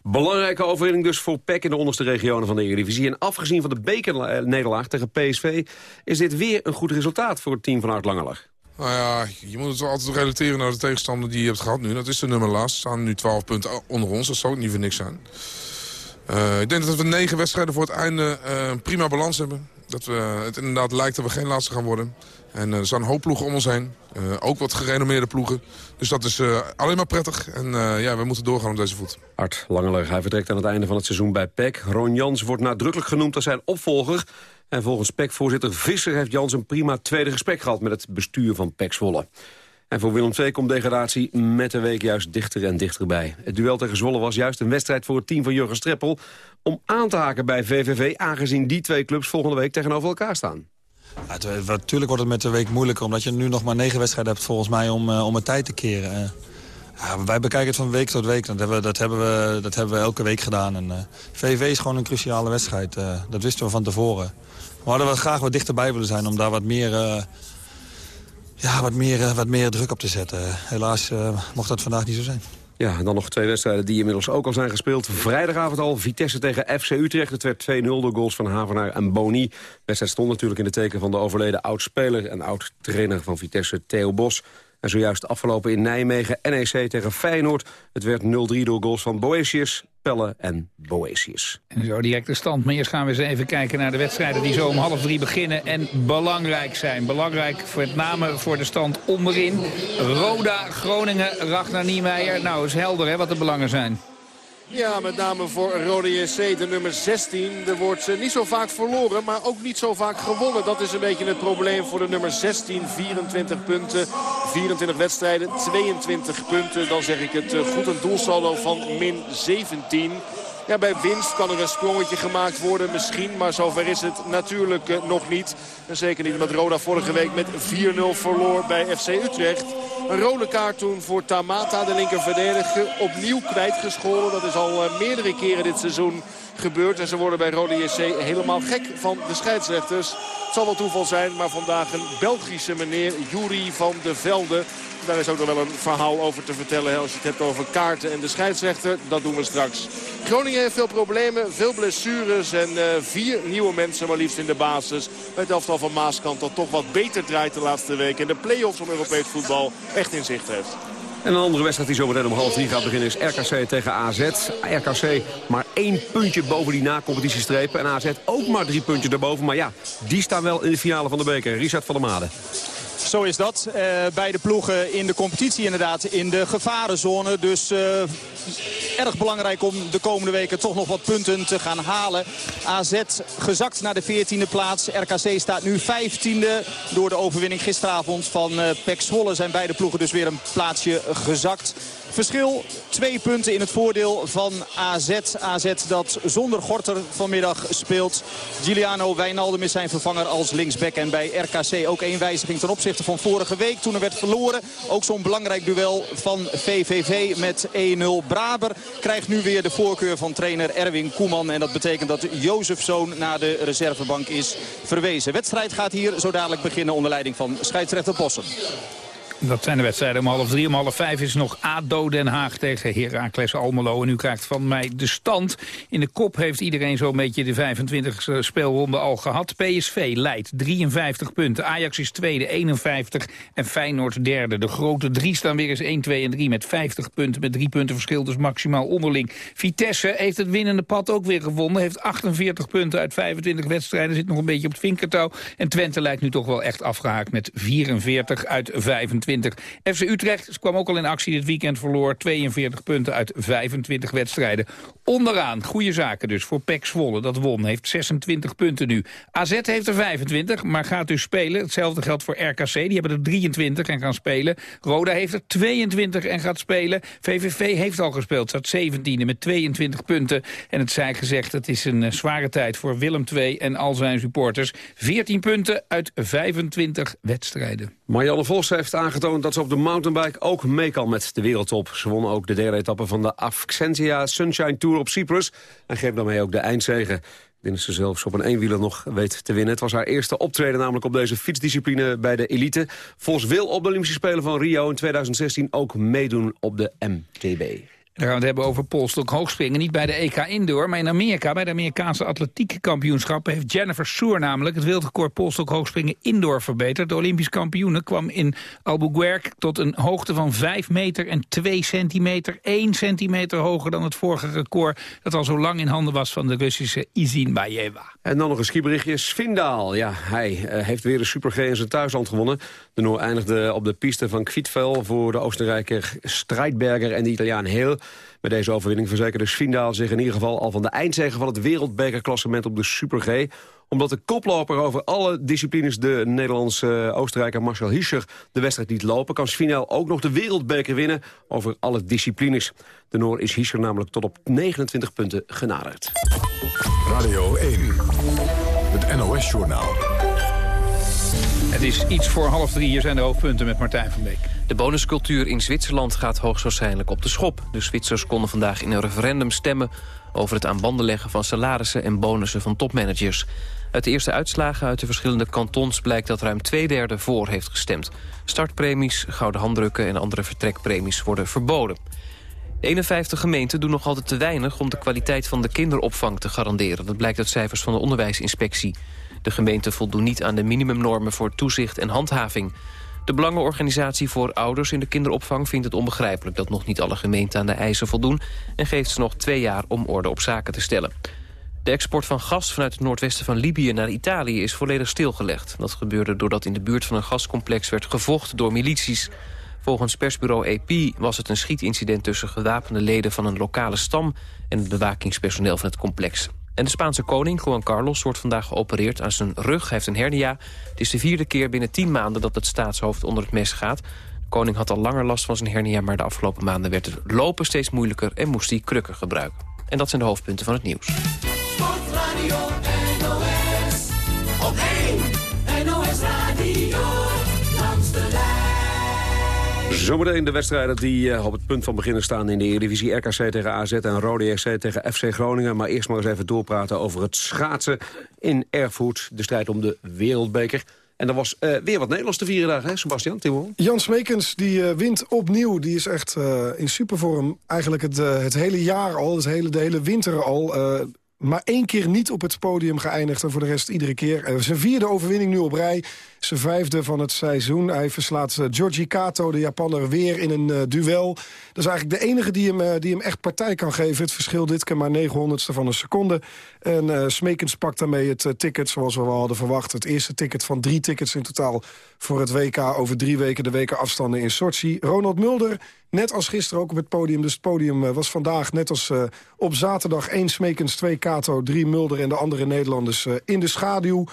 Belangrijke overwinning dus voor PEC in de onderste regionen van de Eredivisie. En afgezien van de bekernederlaag tegen PSV... is dit weer een goed resultaat voor het team van Art Langelag. Nou ja, je moet het altijd relateren naar de tegenstander die je hebt gehad nu. Dat is de nummer laatst. staan nu 12 punten onder ons. Dat zal ook niet voor niks zijn. Uh, ik denk dat we negen wedstrijden voor het einde uh, een prima balans hebben. Dat we, het inderdaad lijkt dat we geen laatste gaan worden. En er staan een hoop ploegen om ons heen. ook wat gerenommeerde ploegen. Dus dat is alleen maar prettig. En ja, we moeten doorgaan op deze voet. Art Langeler, hij vertrekt aan het einde van het seizoen bij PEC. Ron Jans wordt nadrukkelijk genoemd als zijn opvolger. En volgens PEC-voorzitter Visser heeft Jans een prima tweede gesprek gehad... met het bestuur van PEC Zwolle. En voor Willem II komt degradatie met de week juist dichter en dichterbij. Het duel tegen Zwolle was juist een wedstrijd voor het team van Jurgen Streppel... om aan te haken bij VVV, aangezien die twee clubs volgende week tegenover elkaar staan. Natuurlijk wordt het met de week moeilijker... omdat je nu nog maar negen wedstrijden hebt volgens mij om, uh, om het tijd te keren. Uh, ja, wij bekijken het van week tot week. Dat hebben we, dat hebben we, dat hebben we elke week gedaan. En, uh, VV is gewoon een cruciale wedstrijd. dat wisten we van tevoren. We hadden wel graag wat dichterbij willen zijn om daar wat meer, ja, wat meer, wat meer druk op te zetten. Helaas mocht dat vandaag niet zo zijn. Ja, en dan nog twee wedstrijden die inmiddels ook al zijn gespeeld. Vrijdagavond al Vitesse tegen FC Utrecht. Het werd 2-0 door goals van Havenaar en Boni. De wedstrijd stond natuurlijk in de teken van de overleden oud-speler... en oud-trainer van Vitesse, Theo Bos. En zojuist afgelopen in Nijmegen, NEC tegen Feyenoord. Het werd 0-3 door goals van Boetius, Pelle en Boetius. En zo direct de stand. Maar eerst gaan we eens even kijken naar de wedstrijden die zo om half drie beginnen en belangrijk zijn. Belangrijk met name voor de stand onderin. Roda, Groningen, Ragnar Niemeyer. Nou, is helder hè, wat de belangen zijn. Ja, met name voor Rode JC, de nummer 16. Er wordt niet zo vaak verloren, maar ook niet zo vaak gewonnen. Dat is een beetje het probleem voor de nummer 16. 24 punten, 24 wedstrijden, 22 punten. Dan zeg ik het eh, goed een doelsaldo van min 17. Ja, bij winst kan er een sprongetje gemaakt worden misschien. Maar zover is het natuurlijk uh, nog niet. En zeker niet omdat Roda vorige week met 4-0 verloor bij FC Utrecht. Een rode kaart toen voor Tamata, de linker verdediger. Opnieuw kwijtgescholden. Dat is al uh, meerdere keren dit seizoen gebeurd. En ze worden bij Rode JC helemaal gek van de scheidsrechters. Het zal wel toeval zijn, maar vandaag een Belgische meneer, Jury van de Velde. Daar is ook nog wel een verhaal over te vertellen als je het hebt over kaarten en de scheidsrechter. Dat doen we straks. Groningen heeft veel problemen, veel blessures en uh, vier nieuwe mensen maar liefst in de basis. Bij het elftal van Maaskant dat toch wat beter draait de laatste weken. En de play-offs om Europees voetbal echt in zicht heeft. En een andere wedstrijd die zometeen om half drie gaat beginnen is RKC tegen AZ. RKC maar één puntje boven die na-competitiestrepen. En AZ ook maar drie puntjes daarboven. Maar ja, die staan wel in de finale van de beker. Richard van der Made. Zo is dat. Uh, beide ploegen in de competitie inderdaad in de gevarenzone. Dus uh, erg belangrijk om de komende weken toch nog wat punten te gaan halen. AZ gezakt naar de 14e plaats. RKC staat nu 15e door de overwinning gisteravond van uh, Pek Zwolle. Zijn beide ploegen dus weer een plaatsje gezakt. Verschil twee punten in het voordeel van AZ. AZ dat zonder Gorter vanmiddag speelt. Giuliano Wijnaldum is zijn vervanger als linksback. En bij RKC ook één wijziging ten opzichte van vorige week. Toen er werd verloren. Ook zo'n belangrijk duel van VVV met 1-0. Braber krijgt nu weer de voorkeur van trainer Erwin Koeman. En dat betekent dat Jozefzoon naar de reservebank is verwezen. wedstrijd gaat hier zo dadelijk beginnen onder leiding van scheidsrechter Bossen. Dat zijn de wedstrijden om half drie. Om half vijf is nog ADO Den Haag tegen Heracles Almelo. En u krijgt van mij de stand. In de kop heeft iedereen zo'n beetje de 25 speelronde al gehad. PSV leidt 53 punten. Ajax is tweede, 51. En Feyenoord derde. De grote drie staan weer eens 1, 2 en 3 met 50 punten. Met drie punten verschil, dus maximaal onderling. Vitesse heeft het winnende pad ook weer gewonnen. Heeft 48 punten uit 25 wedstrijden. Zit nog een beetje op het vinkertouw. En Twente lijkt nu toch wel echt afgehaakt met 44 uit 25. FC Utrecht kwam ook al in actie dit weekend, verloor 42 punten uit 25 wedstrijden. Onderaan, goede zaken dus voor PEC Zwolle, dat won, heeft 26 punten nu. AZ heeft er 25, maar gaat dus spelen. Hetzelfde geldt voor RKC, die hebben er 23 en gaan spelen. Roda heeft er 22 en gaat spelen. VVV heeft al gespeeld, staat 17e met 22 punten. En het zij gezegd, het is een eh, zware tijd voor Willem II en al zijn supporters. 14 punten uit 25 wedstrijden. Marianne Vos heeft aangetoond dat ze op de mountainbike ook mee kan met de wereldtop. Ze won ook de derde etappe van de Afxentia Sunshine Tour op Cyprus... en geeft daarmee ook de eindzege. Denk ze zelfs op een eenwieler nog weet te winnen. Het was haar eerste optreden namelijk op deze fietsdiscipline bij de elite. Vos wil op de Olympische Spelen van Rio in 2016 ook meedoen op de MTB. Dan gaan we het hebben over polstok hoogspringen. Niet bij de EK Indoor, maar in Amerika. Bij de Amerikaanse atletiekkampioenschappen heeft Jennifer Soer namelijk... het wereldrecord polstok hoogspringen indoor verbeterd. De Olympisch kampioene kwam in Albuquerque tot een hoogte van 5 meter en 2 centimeter. 1 centimeter hoger dan het vorige record... dat al zo lang in handen was van de Russische Izin Bayeva. En dan nog een skiberichtje. Svindaal, ja, hij uh, heeft weer de Super in zijn thuisland gewonnen. De Noor eindigde op de piste van Kvitvel voor de Oostenrijker Strijdberger en de Italiaan Heel. Met deze overwinning verzekerde Svindaal zich in ieder geval al van de eindzege van het wereldbekerklassement op de Super G. Omdat de koploper over alle disciplines, de Nederlandse Oostenrijker Marcel Hirscher, de wedstrijd niet lopen, kan Svinel ook nog de wereldbeker winnen over alle disciplines. De Noor is Hirscher namelijk tot op 29 punten genaderd. Radio 1, het NOS-journaal. Het is iets voor half drie. Hier zijn de hoofdpunten met Martijn van Beek. De bonuscultuur in Zwitserland gaat hoogstwaarschijnlijk op de schop. De Zwitsers konden vandaag in een referendum stemmen... over het aan banden leggen van salarissen en bonussen van topmanagers. Uit de eerste uitslagen uit de verschillende kantons... blijkt dat ruim twee derde voor heeft gestemd. Startpremies, gouden handdrukken en andere vertrekpremies worden verboden. De 51 gemeenten doen nog altijd te weinig om de kwaliteit van de kinderopvang te garanderen. Dat blijkt uit cijfers van de onderwijsinspectie. De gemeenten voldoen niet aan de minimumnormen voor toezicht en handhaving. De Belangenorganisatie voor Ouders in de kinderopvang vindt het onbegrijpelijk... dat nog niet alle gemeenten aan de eisen voldoen... en geeft ze nog twee jaar om orde op zaken te stellen. De export van gas vanuit het noordwesten van Libië naar Italië is volledig stilgelegd. Dat gebeurde doordat in de buurt van een gascomplex werd gevochten door milities. Volgens persbureau AP was het een schietincident tussen gewapende leden van een lokale stam... en het bewakingspersoneel van het complex. En de Spaanse koning, Juan Carlos, wordt vandaag geopereerd aan zijn rug. Hij heeft een hernia. Het is de vierde keer binnen tien maanden dat het staatshoofd onder het mes gaat. De koning had al langer last van zijn hernia... maar de afgelopen maanden werd het lopen steeds moeilijker... en moest hij krukken gebruiken. En dat zijn de hoofdpunten van het nieuws. Sportradio Zometeen de wedstrijden die eh, op het punt van beginnen staan in de Eredivisie. RKC tegen AZ en Rode RC tegen FC Groningen. Maar eerst maar eens even doorpraten over het schaatsen in Erfurt. De strijd om de wereldbeker. En er was eh, weer wat Nederlands te vieren daar, hè, Sebastian, Timon? Jan Smekens die eh, wint opnieuw. Die is echt in supervorm. Eigenlijk het, het hele jaar al, het hele, de hele winter al. maar één keer niet op het podium geëindigd. En voor de rest iedere keer. Zijn vierde overwinning nu op rij. Zijn vijfde van het seizoen. Hij verslaat eh, Giorgi Kato, de Japanner, weer in een eh, duel. Dat is eigenlijk de enige die hem, eh, die hem echt partij kan geven. Het verschil dit keer maar 900ste van een seconde. En eh, Smekens pakt daarmee het ticket zoals we wel hadden verwacht. Het eerste ticket van drie tickets in totaal voor het WK. Over drie weken de weken afstanden in Sochi. Ronald Mulder, net als gisteren ook op het podium. Dus het podium was vandaag net als op zaterdag één Smekens, twee Kato, drie Mulder... en de andere Nederlanders in de schaduw.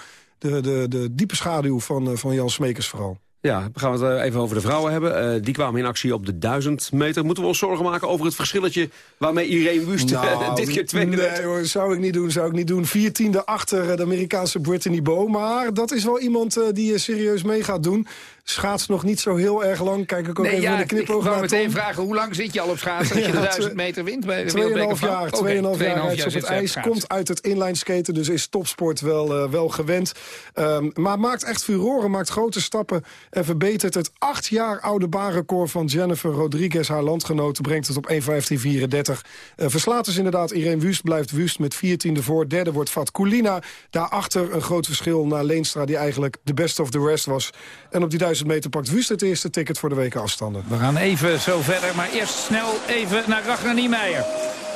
De, de, de diepe schaduw van, eh, van Jan Smekens vooral. Ja, we gaan het eh, even over de vrouwen hebben. Eh, die kwamen in actie op de 1000 meter. Moeten we ons zorgen maken over het verschilletje... waarmee Irene Wust Nou, (laughs) dit keer tweede werd? Nee hoor, zou ik niet doen, zou ik niet doen. Viertiende achter de Amerikaanse Brittany Bow. Maar dat is wel iemand die serieus mee gaat doen. Schaats nog niet zo heel erg lang. Kijk ik ook Nee, even ja, de ik knipoog wou naar meteen vragen, hoe lang zit je al op schaatsen... (laughs) dat je de Ja, 1000 twee- meter wint bij de Tweeënhalf wereldbeker jaar, Oké, tweeënhalf jaar rijdt op het ijs. Komt uit het inlineskaten, dus is topsport wel, eh, wel gewend. Ehm, maar maakt echt furoren, maakt grote stappen... en verbetert het acht jaar oude baanrecord van Jennifer Rodriguez. Haar landgenote brengt het op 1.15.34. Eh verslaat dus inderdaad Irene Wust, blijft Wust met 14e voor. Derde wordt Vat Kulina. Daarachter een groot verschil naar Leenstra... die eigenlijk de best of the rest was. En op die 1000 meter pakt Wust het eerste ticket voor de weken afstanden. We gaan even zo verder, maar eerst snel even naar Ragnar Niemeyer.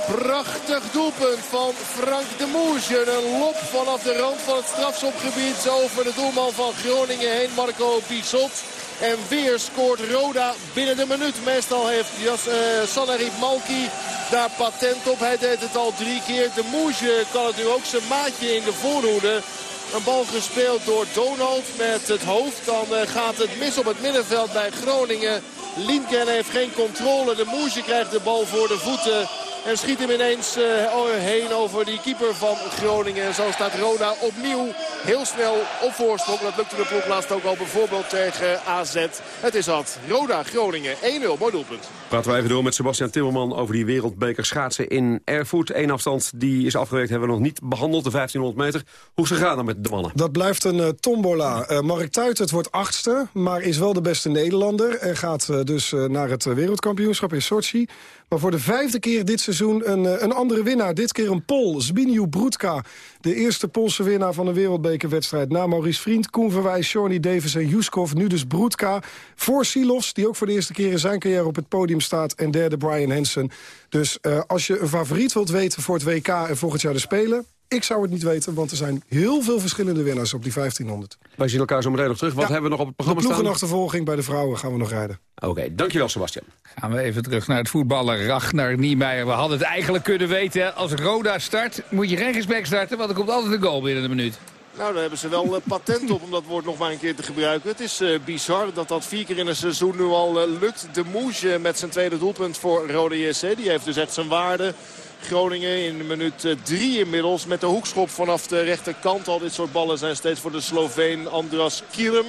Prachtig doelpunt van Frank de Moesje. Een lop vanaf de rand van het strafschopgebied over de doelman van Groningen heen, Marco Bissot. En weer scoort Roda binnen de minuut. Meestal heeft Jas, eh, Sanarib Malki daar patent op. Hij deed het al drie keer. De Moesje kan het nu ook zijn maatje in de voorhoede. Een bal gespeeld door Donald met het hoofd. Dan eh, gaat het mis op het middenveld bij Groningen. Linken heeft geen controle. De Moesje krijgt de bal voor de voeten. En schiet hem ineens eh, heen over die keeper van Groningen. En zo staat Roda opnieuw heel snel op voorsprong. Dat lukte de ploeg laatst ook al bijvoorbeeld tegen AZ. Het is dat. Roda Groningen 1-0. Mooi doelpunt. Praten we even door met Sebastian Timmerman over die wereldbeker schaatsen in Erfurt. Eén afstand die is afgewerkt, hebben we nog niet behandeld, de 1500 meter. Hoe het gegaan dan met de mannen? Dat blijft een eh, tombola. Eh, Mark Tuitert wordt achtste, maar is wel de beste Nederlander. En gaat eh, dus naar het wereldkampioenschap in Sochi. Maar voor de vijfde keer dit seizoen een, een andere winnaar. Dit keer een Pol, Zbigniew Brudka. De eerste Poolse winnaar van de wereldbekerwedstrijd. Na Maurice Vriend, Koen Verwij, Shawnee Davis en Juskov. Nu dus Brudka. Voor Silovs, die ook voor de eerste keer in zijn carrière op het podium staat. En derde Brian Hansen. Dus eh, als je een favoriet wilt weten voor het WK en volgend jaar de Spelen... Ik zou het niet weten, want er zijn heel veel verschillende winnaars op die 1500. Wij zien elkaar zo meteen nog terug. Wat hebben we nog op het De programma staan? ploegenachtervolging bij de vrouwen gaan we nog rijden. Oké, dankjewel Sebastian. Gaan we even terug naar het voetballen. Ragnar Niemeyer. We hadden het eigenlijk kunnen weten. Als Roda start, moet je geen gesprek starten, want er komt altijd een goal binnen een minuut. Nou, daar hebben ze wel uh, patent op om dat woord nog maar een keer te gebruiken. Het is uh, bizar dat dat vier keer in een seizoen nu al uh, lukt. De Moesje met zijn tweede doelpunt voor Rode JC. Die heeft dus echt zijn waarde. Groningen in minuut drie inmiddels met de hoekschop vanaf de rechterkant. Al dit soort ballen zijn steeds voor de Sloveen Andras Kirem.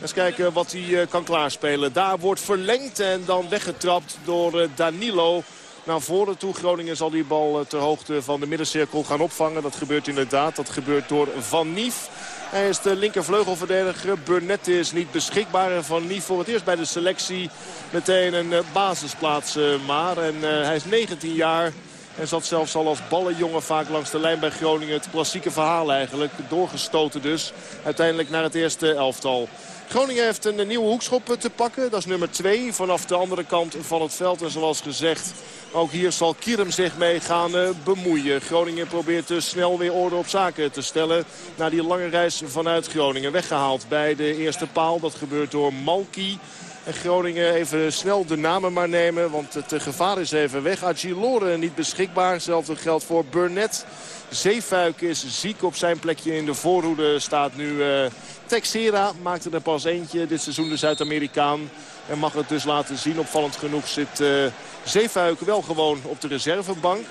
Eens kijken wat hij kan klaarspelen. Daar wordt verlengd en dan weggetrapt door Danilo naar voren toe. Groningen zal die bal ter hoogte van de middencirkel gaan opvangen. Dat gebeurt inderdaad. Dat gebeurt door Van Nief. Hij is de linkervleugelverdediger. Burnett is niet beschikbaar. Van Nief voor het eerst bij de selectie meteen een basisplaats maar. En hij is 19 jaar. En zat zelfs al als ballenjongen vaak langs de lijn bij Groningen. Het klassieke verhaal eigenlijk. Doorgestoten dus. Uiteindelijk naar het eerste elftal. Groningen heeft een nieuwe hoekschop te pakken. Dat is nummer 2 vanaf de andere kant van het veld. En zoals gezegd, ook hier zal Kierum zich mee gaan bemoeien. Groningen probeert dus snel weer orde op zaken te stellen. Na die lange reis vanuit Groningen. Weggehaald bij de eerste paal. Dat gebeurt door Malki. En Groningen even snel de namen maar nemen. Want het gevaar is even weg. Agilore niet beschikbaar. Hetzelfde geldt voor Burnett. Zeefuik is ziek op zijn plekje in de voorhoede. Staat nu uh, Texera. Maakte er pas eentje dit seizoen de Zuid-Amerikaan. En mag het dus laten zien. Opvallend genoeg zit uh, Zeefuik wel gewoon op de reservebank.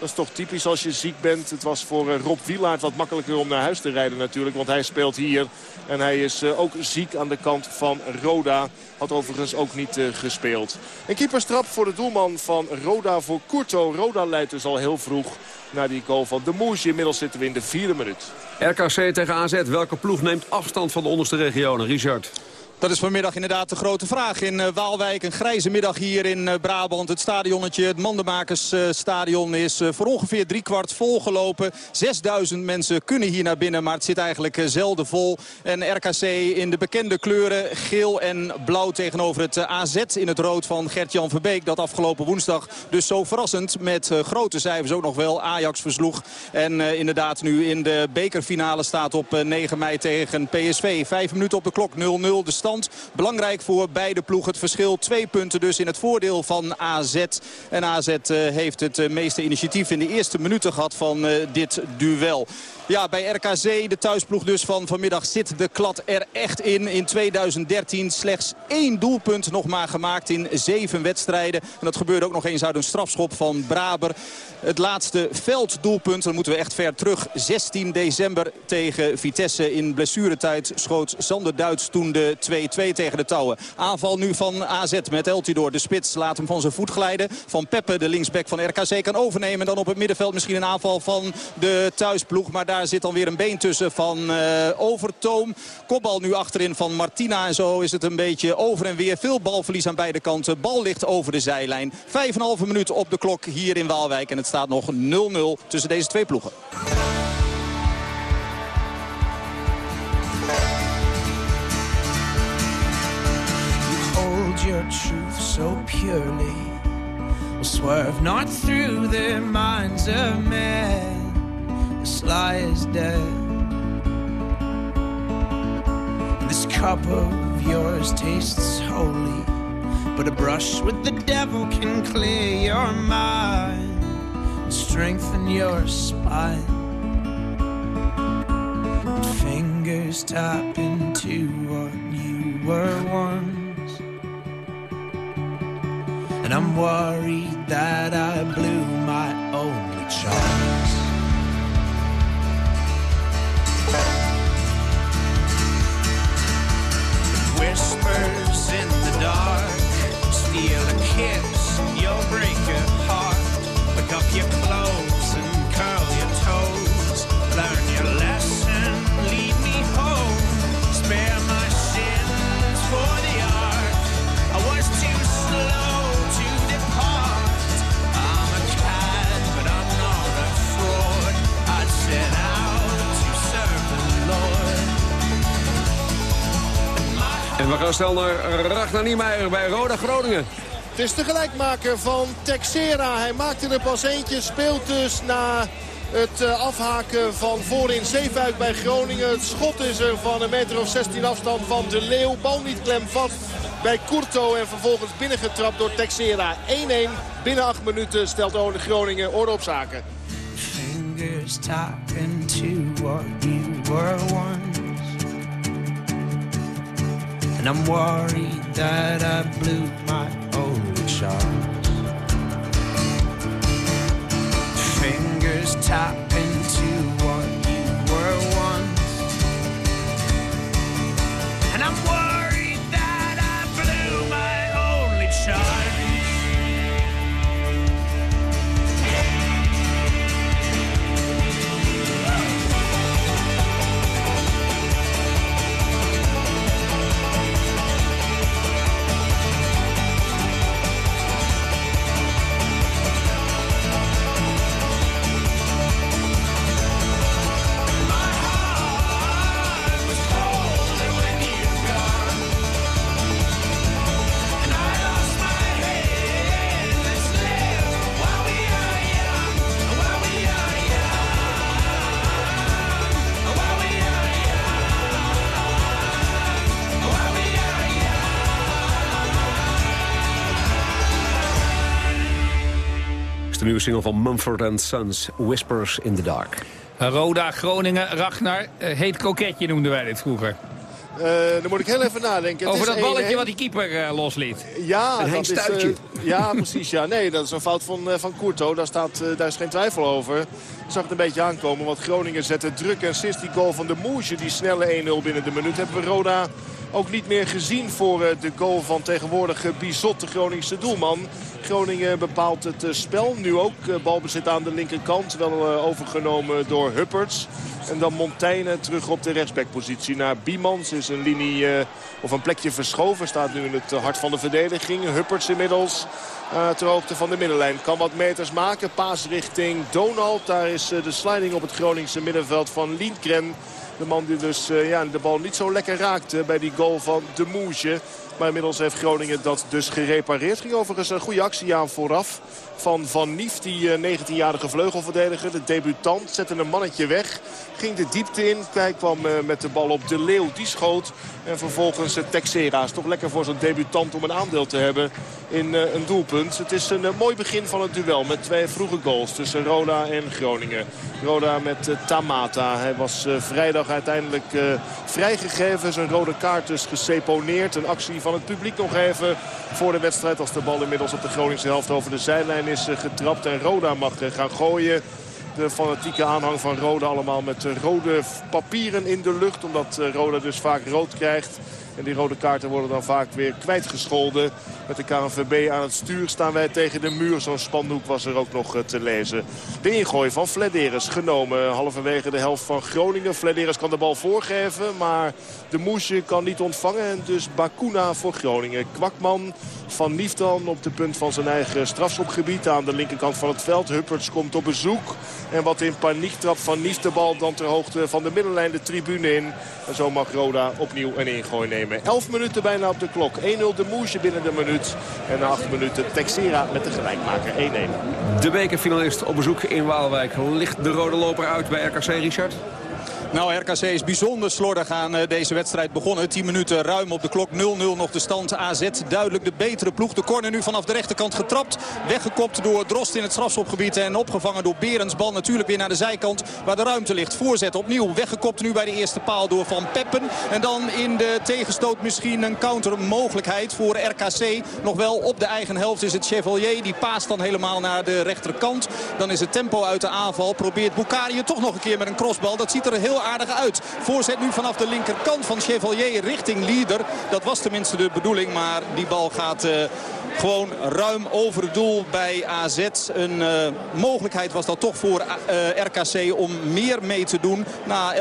Dat is toch typisch als je ziek bent. Het was voor Rob Wielaert wat makkelijker om naar huis te rijden natuurlijk. Want hij speelt hier. En hij is ook ziek aan de kant van Roda. Had overigens ook niet uh, gespeeld. Een keeperstrap voor de doelman van Roda voor Kurto. Roda leidt dus al heel vroeg naar die goal van de Moesje. Inmiddels zitten we in de vierde minuut. RKC tegen AZ. Welke ploeg neemt afstand van de onderste regionen? Richard. Dat is vanmiddag inderdaad de grote vraag in uh, Waalwijk. Een grijze middag hier in uh, Brabant. Het stadionnetje, het Mandenmakersstadion uh, is voor ongeveer driekwart volgelopen. 6000 mensen kunnen hier naar binnen, maar het zit eigenlijk zelden vol. En RKC in de bekende kleuren geel en blauw tegenover het AZ in het rood van Gert-Jan Verbeek. Dat afgelopen woensdag dus zo verrassend met grote cijfers ook nog wel Ajax versloeg. En inderdaad nu in de bekerfinale staat op 9 mei tegen PSV. Vijf minuten op de klok, 0-0 de stand. Belangrijk voor beide ploegen. Het verschil twee punten dus in het voordeel van AZ. En AZ heeft het meeste initiatief in de eerste minuten gehad van dit duel. Ja, bij RKC, de thuisploeg dus van vanmiddag, zit de klad er echt in. In 2013 slechts één doelpunt nog maar gemaakt in zeven wedstrijden. En dat gebeurde ook nog eens uit een strafschop van Braber. Het laatste velddoelpunt, dan moeten we echt ver terug. 16 december tegen Vitesse in blessuretijd schoot Sander Duits toen de 2-2 tegen de touwen. Aanval nu van AZ met Eltidoor. De spits laat hem van zijn voet glijden. Van Peppe, de linksback van RKC, kan overnemen. Dan op het middenveld misschien een aanval van de thuisploeg. Maar daar daar zit dan weer een been tussen van uh, Overtoom. Kopbal nu achterin van Martina. En zo is het een beetje over en weer. Veel balverlies aan beide kanten. Bal ligt over de zijlijn. Vijf en een halve minuut op de klok hier in Waalwijk. En het staat nog 0-0 tussen deze twee ploegen. your truth so purely swerve not through the minds of men sly is dead. This cup of yours tastes holy, but a brush with the devil can clear your mind and strengthen your spine. Fingers tap into what you were once. And I'm worried that I blew my only chance. Whispers in the dark, steal a kiss, you'll break your heart. Pick up your clothes we gaan snel naar Ragnar Niemeyer bij Roda Groningen. Het is de gelijkmaker van Texera. Hij maakte er pas eentje. Speelt dus na het uh, afhaken van voorin Zeefuik bij Groningen. Het schot is er van een meter of 16 afstand van de Leeuw. Bal niet klem vast bij Kurto en vervolgens binnengetrapt door Texera. 1-1 binnen 8 minuten stelt Ode Groningen orde op zaken. Fingers fingers talking to what you were once. And I'm worried that I blew my only shot. Fingers tapping nieuwe single van Mumford Sons, Whispers in the Dark. Roda, Groningen, Ragnar. eh, heet kroketje noemden wij dit vroeger. Eh, dan moet ik heel even nadenken. Het Over is dat balletje 1-1. wat die keeper eh, losliet. Ja, Een dat is, ja, precies. Ja. Nee, dat is een fout van, eh, van Courto. Daar, staat, eh, daar is geen twijfel over. Ik zag het een beetje aankomen, want Groningen zette druk. En sinds die goal van de Moesje, die snelle 1-0 binnen de minuut... hebben we Roda ook niet meer gezien voor eh, de goal van tegenwoordig Bizot, de Groningse doelman. Groningen bepaalt het eh, spel. Nu ook eh, balbezit aan de linkerkant. Wel overgenomen door Hupperts. En dan Montaigne terug op de rechtsbackpositie naar Biemans. Is een linie of een plekje verschoven. Staat nu in het hart van de verdediging. Hupperts inmiddels ter hoogte van de middenlijn. Kan wat meters maken. Paas richting Donald. Daar is de sliding op het Groningse middenveld van Lindgren. De man die dus eh, ja, de bal niet zo lekker raakte bij die goal van de Moesje. Maar inmiddels heeft Groningen dat dus gerepareerd. Ging overigens een goede actie aan vooraf van Van Nief. Die eh, 19-jarige vleugelverdediger, de debutant, zette een mannetje weg. Ging de diepte in. Hij kwam eh, met de bal op de Leeuw. Die schoot. En vervolgens uh, Texera. Is toch lekker voor zo'n debutant om een aandeel te hebben in eh, een doelpunt. Het is een eh, mooi begin van het duel met twee vroege goals tussen Roda en Groningen. Roda met eh, Tamata. Hij was eh, vrijdag uiteindelijk eh, vrijgegeven. Zijn rode kaart dus geseponeerd. Een actie van het publiek nog even voor de wedstrijd. Als de bal inmiddels op de Groningse helft over de zijlijn is eh, getrapt. En Roda mag eh, gaan gooien. De fanatieke aanhang van Roda allemaal met eh, rode papieren in de lucht. Omdat Roda dus vaak rood krijgt. En die rode kaarten worden dan vaak weer kwijtgescholden. Met de KNVB aan het stuur staan wij tegen de muur. Zo'n spandoek was er ook nog eh, te lezen. De ingooi van Flederis genomen halverwege de helft van Groningen. Flederis kan de bal voorgeven, maar de Moesje kan niet ontvangen. En dus Bakuna voor Groningen. Kwakman van Nief dan op de punt van zijn eigen strafschopgebied aan de linkerkant van het veld. Hupperts komt op bezoek. En wat in paniek trapt van Nief de bal dan ter hoogte van de middenlijn de tribune in. En zo mag Roda opnieuw een ingooi nemen. 11 minuten bijna op de klok. 1-0 de Moesje binnen de minuut. En na 8 minuten Texera met de gelijkmaker 1-1. De bekerfinalist op bezoek in Waalwijk. Ligt de rode loper uit bij RKC, Richard? Nou, RKC is bijzonder slordig aan eh, deze wedstrijd begonnen. 10 minuten ruim op de klok. 0-0 nog de stand. AZ duidelijk de betere ploeg. De corner nu vanaf de rechterkant getrapt. Weggekopt door Drost in het strafschopgebied. En opgevangen door Berends. Bal natuurlijk weer naar de zijkant waar de ruimte ligt. Voorzet opnieuw. Weggekopt nu bij de eerste paal door Van Peppen. En dan in de tegenstoot misschien een countermogelijkheid voor RKC. Nog wel op de eigen helft is het Chevalier. Die paast dan helemaal naar de rechterkant. Dan is het tempo uit de aanval. Probeert Bukari toch nog een keer met een crossbal. Dat ziet er heel aardig uit. Voorzet nu vanaf de linkerkant van Chevalier richting Lieder. Dat was tenminste de bedoeling. Maar die bal gaat... eh, gewoon ruim over het doel bij AZ. Een eh, mogelijkheid was dat toch voor eh, RKC om meer mee te doen na 11,5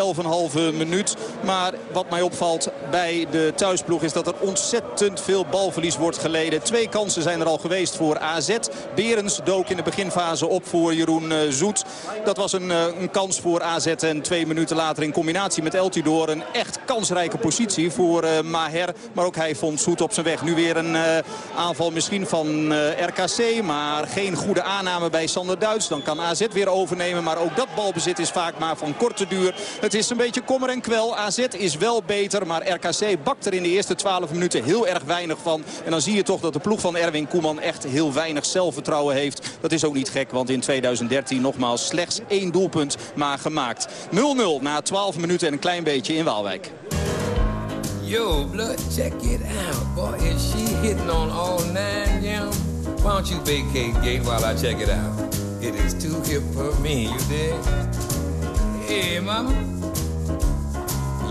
minuut. Maar wat mij opvalt bij de thuisploeg is dat er ontzettend veel balverlies wordt geleden. Twee kansen zijn er al geweest voor AZ. Berens dook in de beginfase op voor Jeroen Zoet. Dat was een, een kans voor AZ en twee minuten later in combinatie met El een echt kansrijke positie voor uh, Maher. Maar ook hij vond Soet op zijn weg. Nu weer een uh, aanval misschien van uh, RKC. Maar geen goede aanname bij Sander Duits. Dan kan AZ weer overnemen. Maar ook dat balbezit is vaak maar van korte duur. Het is een beetje kommer en kwel. AZ is wel beter. Maar RKC bakt er in de eerste 12 minuten heel erg weinig van. En dan zie je toch dat de ploeg van Erwin Koeman echt heel weinig zelfvertrouwen heeft. Dat is ook niet gek. Want in 2013 nogmaals slechts één doelpunt maar gemaakt. 0-0 na 12 minuten en een klein beetje in Waalwijk. Yo, blood, check it out. Boy, is she hitting on all nine, yeah? Why don't you vacate gate while I check it out? It is too hip for me, you dig? Hey, mama.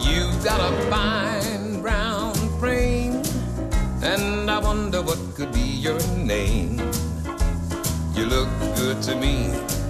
You've got a fine brown frame, and I wonder what could be your name. You look good to me,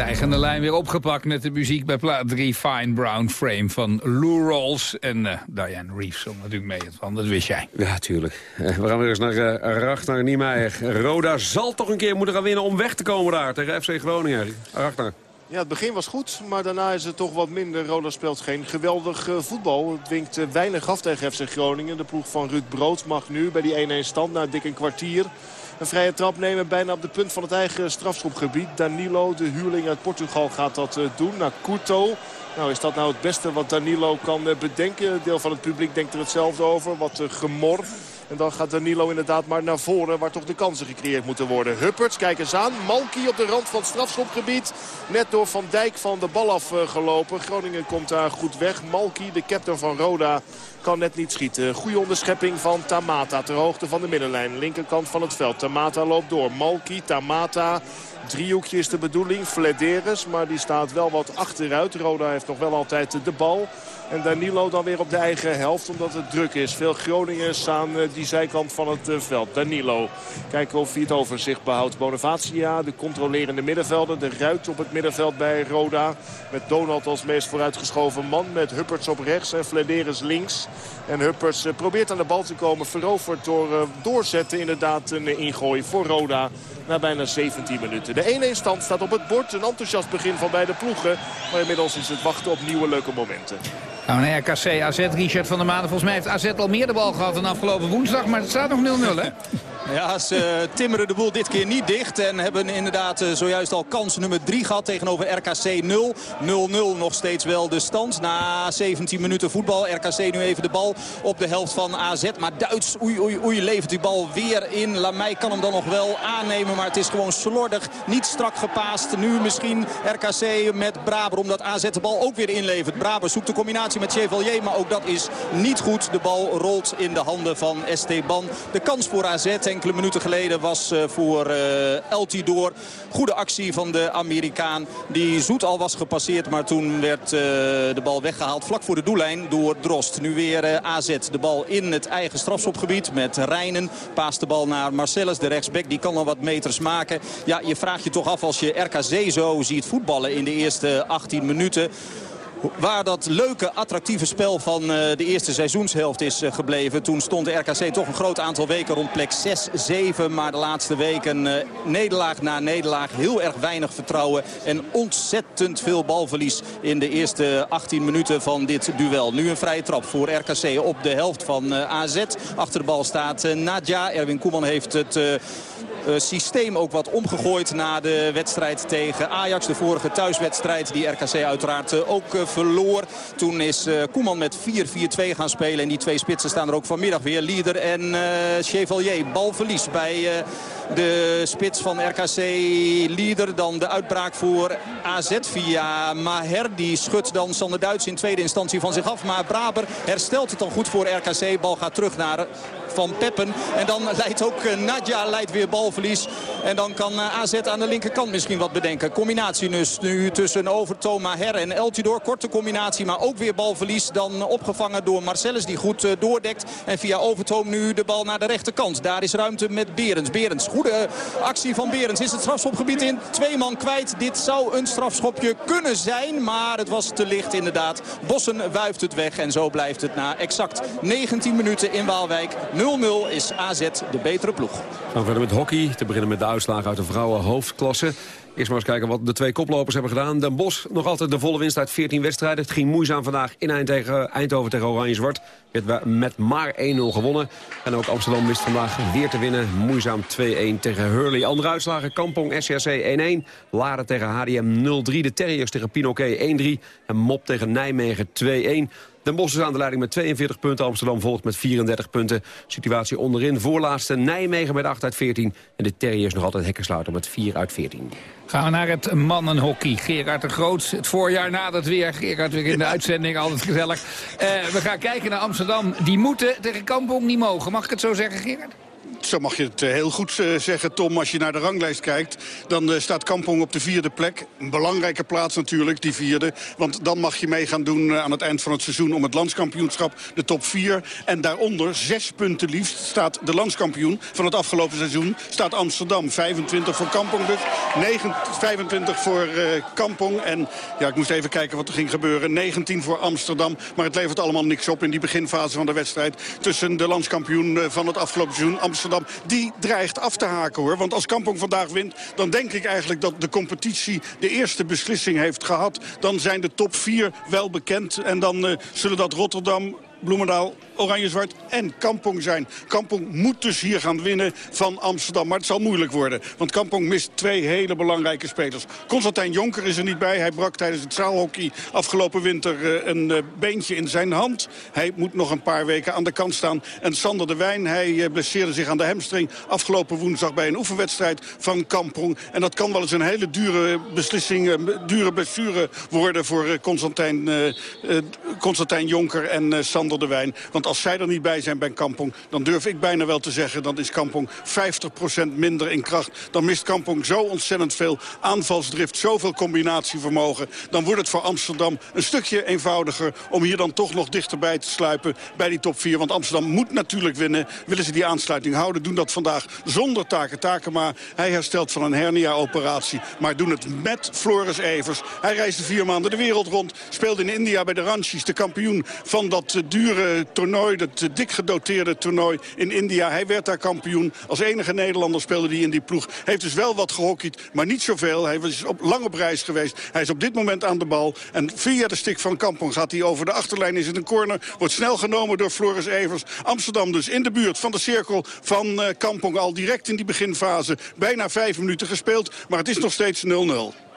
stijgende lijn weer opgepakt met de muziek bij plaat 3 Fine Brown Frame van Lou Rolls. En eh, Diane Reeves zong natuurlijk mee, van, dat wist jij. Ja, tuurlijk. Eh, We gaan weer eens naar uh, Ragnar Niemeyer. Roda zal toch een keer moeten gaan winnen om weg te komen daar tegen FC Groningen. Ragnar. Ja, het begin was goed, maar daarna is het toch wat minder. Roda speelt geen geweldig voetbal. Het dwingt weinig af tegen FC Groningen. De ploeg van Ruud Brood mag nu bij die 1-1 stand na dik een kwartier... een vrije trap nemen bijna op de punt van het eigen strafschopgebied. Danilo, de huurling uit Portugal, gaat dat eh, doen naar Couto. Nou, is dat nou het beste wat Danilo kan eh, bedenken? Deel van het publiek denkt er hetzelfde over. Wat eh, gemor. En dan gaat Danilo inderdaad maar naar voren waar toch de kansen gecreëerd moeten worden. Hupperts, kijk eens aan. Malky op de rand van het strafschopgebied. Net door Van Dijk van de bal afgelopen. Groningen komt daar goed weg. Malky, de captain van Roda, kan net niet schieten. Goede onderschepping van Tamata ter hoogte van de middenlijn. Linkerkant van het veld. Tamata loopt door. Malky, Tamata... Driehoekje is de bedoeling. Flederis, maar die staat wel wat achteruit. Roda heeft nog wel altijd de bal. En Danilo dan weer op de eigen helft omdat het druk is. Veel Groningers aan eh, die zijkant van het eh, veld. Danilo. Kijken of hij het overzicht behoudt. Bonavacia, de controlerende middenvelder. De ruit op het middenveld bij Roda. Met Donald als meest vooruitgeschoven man. Met Hupperts op rechts en Flederis links. En Hupperts eh, probeert aan de bal te komen. Veroverd door doorzetten inderdaad een ingooi voor Roda. Na bijna 17 minuten. De 1-1 stand staat op het bord. Een enthousiast begin van beide ploegen. Maar inmiddels is het wachten op nieuwe leuke momenten. Nou, een RKC, AZ, Richard van der Maan. Volgens mij heeft AZ al meer de bal gehad dan afgelopen woensdag. Maar het staat nog 0-0, hè? (laughs) Ja, ze timmeren de boel dit keer niet dicht. En hebben inderdaad eh, zojuist al kans nummer 3 gehad tegenover RKC 0. 0-0 nog steeds wel de stand. Na 17 minuten voetbal. RKC nu even de bal op de helft van AZ. Maar Duits, oei oei oei, levert die bal weer in. Lamey kan hem dan nog wel aannemen. Maar het is gewoon slordig. Niet strak gepaast. Nu misschien RKC met Braber. Omdat AZ de bal ook weer inlevert. Braber zoekt de combinatie met Chevalier. Maar ook dat is niet goed. De bal rolt in de handen van Esteban. De kans voor AZ enkele minuten geleden was eh, voor uh. Goede actie van de Amerikaan die zoet al was gepasseerd. Maar toen werd uh, de bal weggehaald vlak voor de doellijn door Drost. Nu weer AZ. De bal in het eigen strafschopgebied met Rijnen. Paast de bal naar Marcellus, de rechtsback. Die kan dan wat meters maken. Ja, je vraagt je toch af als je RKC zo ziet voetballen in de eerste 18 minuten waar dat leuke, attractieve spel van de eerste seizoenshelft is gebleven. Toen stond de RKC toch een groot aantal weken rond plek 6, 7. Maar de laatste weken uh, nederlaag na nederlaag. Heel erg weinig vertrouwen en ontzettend veel balverlies in de eerste 18 minuten van dit duel. Nu een vrije trap voor RKC op de helft van AZ. Achter de bal staat Nadja. Erwin Koeman heeft het... Uh, systeem ook wat omgegooid na de wedstrijd tegen Ajax. De vorige thuiswedstrijd die RKC uiteraard uh, ook uh, verloor. Toen is Koeman met 4-4-2 gaan spelen. En die twee spitsen staan er ook vanmiddag weer. Lieder en Chevalier. Balverlies bij de spits van RKC Lieder. Dan de uitbraak voor AZ via Maher. Die schudt dan Sander Duits in tweede instantie van zich af. Maar Braber herstelt het dan goed voor RKC. Bal gaat terug naar van Peppen. En dan leidt ook Nadja leidt weer balverlies. En dan kan AZ aan de linkerkant misschien wat bedenken. Combinatie dus nu tussen Overtoom, Maher en Eltidoor. Korte combinatie, maar ook weer balverlies. Dan opgevangen door Marcellus die goed doordekt. En via Overtoom nu de bal naar de rechterkant. Daar is ruimte met Berends. Berends, goede actie van Berends. Is het strafschopgebied in. Twee man kwijt. Dit zou een strafschopje kunnen zijn. Maar het was te licht inderdaad. Bossen wuift het weg. En zo blijft het na exact 19 minuten in Waalwijk. 0-0 is AZ de betere ploeg. Gaan verder met hockey. Te beginnen met de uitslagen uit de vrouwen hoofdklasse. Eerst maar eens kijken wat de twee koplopers hebben gedaan. Den Bosch nog altijd de volle winst uit 14 wedstrijden. Het ging moeizaam vandaag in Eindhoven tegen Oranje-Zwart. Werd met maar 1-0 gewonnen. En ook Amsterdam wist vandaag weer te winnen. Moeizaam 2-1 tegen Hurley. Andere uitslagen, Kampong SRC 1-1. Laren tegen HDM 0-3. De Terriers tegen Pinoquet 1-3. En Mop tegen Nijmegen 2-1. Den Bosch is aan de leiding met 42 punten. Amsterdam volgt met 34 punten. Situatie onderin. Voorlaatste Nijmegen met 8 uit 14. En de Terriers nog altijd hekkensluiter met 4 uit 14. Gaan we naar het mannenhockey. Gerard de Groot, het voorjaar nadert weer. Gerard weer in de uitzending, altijd gezellig. Uh, we gaan kijken naar Amsterdam. Die moeten tegen Kampong niet mogen. Mag ik het zo zeggen, Gerard? Zo mag je het heel goed zeggen, Tom. Als je naar de ranglijst kijkt, dan staat Kampong op de vierde plek. Een belangrijke plaats natuurlijk, die vierde. Want dan mag je mee gaan doen aan het eind van het seizoen... om het landskampioenschap, de top vier. En daaronder, zes punten liefst, staat de landskampioen van het afgelopen seizoen. Staat Amsterdam, 25 voor Kampong dus. 9, 25 voor Kampong. En ja, ik moest even kijken wat er ging gebeuren. 19 voor Amsterdam. Maar het levert allemaal niks op in die beginfase van de wedstrijd... tussen de landskampioen van het afgelopen seizoen, Amsterdam die dreigt af te haken hoor. Want als Kampong vandaag wint, dan denk ik eigenlijk dat de competitie de eerste beslissing heeft gehad. Dan zijn de top vier wel bekend. En dan uh, zullen dat Rotterdam, Bloemendaal, Oranje-Zwart en Kampong zijn. Kampong moet dus hier gaan winnen van Amsterdam. Maar het zal moeilijk worden. Want Kampong mist twee hele belangrijke spelers. Constantijn Jonker is er niet bij. Hij brak tijdens het zaalhockey afgelopen winter een beentje in zijn hand. Hij moet nog een paar weken aan de kant staan. En Sander de Wijn, hij blesseerde zich aan de hamstring afgelopen woensdag bij een oefenwedstrijd van Kampong. En dat kan wel eens een hele dure beslissing, dure blessure worden voor Constantijn, Constantijn Jonker en uh, Sander de Wijn. Want als zij er niet bij zijn bij Kampong... dan durf ik bijna wel te zeggen... dan is Kampong 50% minder in kracht. Dan mist Kampong zo ontzettend veel aanvalsdrift... zoveel combinatievermogen. Dan wordt het voor Amsterdam een stukje eenvoudiger... om hier dan toch nog dichterbij te sluipen bij die top 4. Want Amsterdam moet natuurlijk winnen. Willen ze die aansluiting houden, doen dat vandaag zonder Taken Takema. Hij herstelt van een hernia-operatie. Maar doen het met Floris Evers. Hij reisde vier maanden de wereld rond. Speelde in India bij de Ranchis, de kampioen van dat duo dure toernooi, dat eh, dik gedoteerde toernooi in India. Hij werd daar kampioen. Als enige Nederlander speelde hij in die ploeg. Heeft dus wel wat gehockeyd, maar niet zoveel. Hij was op, lang op reis geweest. Hij is op dit moment aan de bal. En via de stik van Kampong gaat hij over de achterlijn. Is het een corner. Wordt snel genomen door Floris Evers. Amsterdam dus in de buurt van de cirkel van eh, Kampong. Al direct in die beginfase. Bijna vijf minuten gespeeld. Maar het is nog steeds 0-0.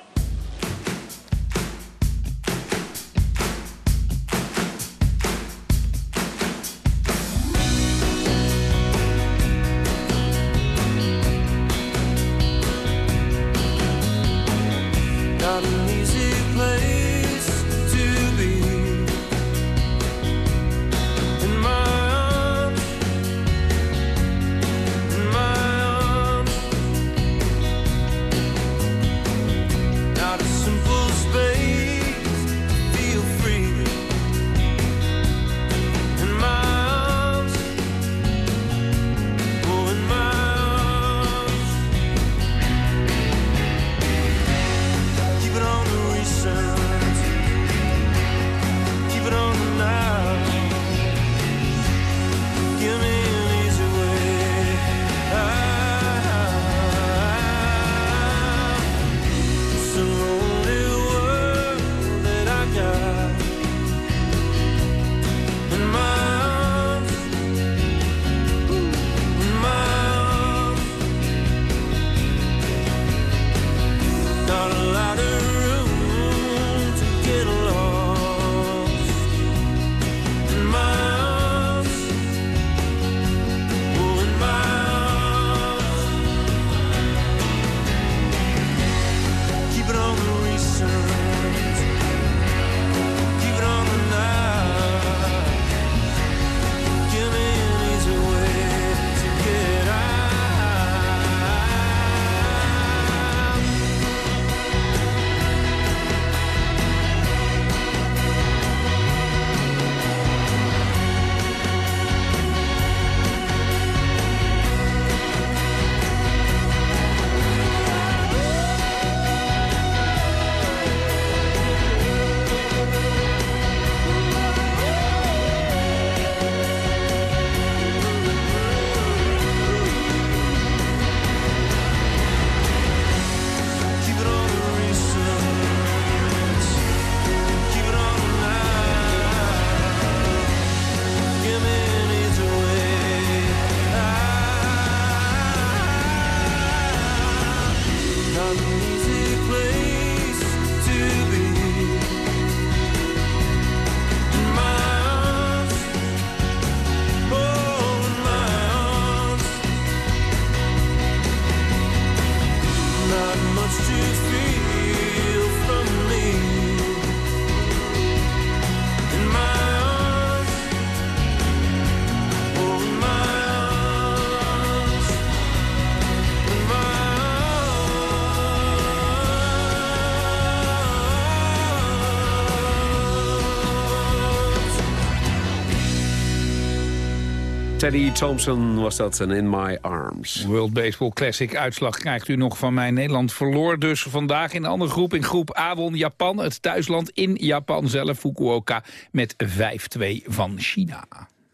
Teddy Thompson was dat en In My Arms. World Baseball Classic uitslag krijgt u nog van mij. Nederland verloor dus vandaag in de andere groep. In groep A won Japan, het thuisland in Japan zelf, Fukuoka, met 5-2 van China.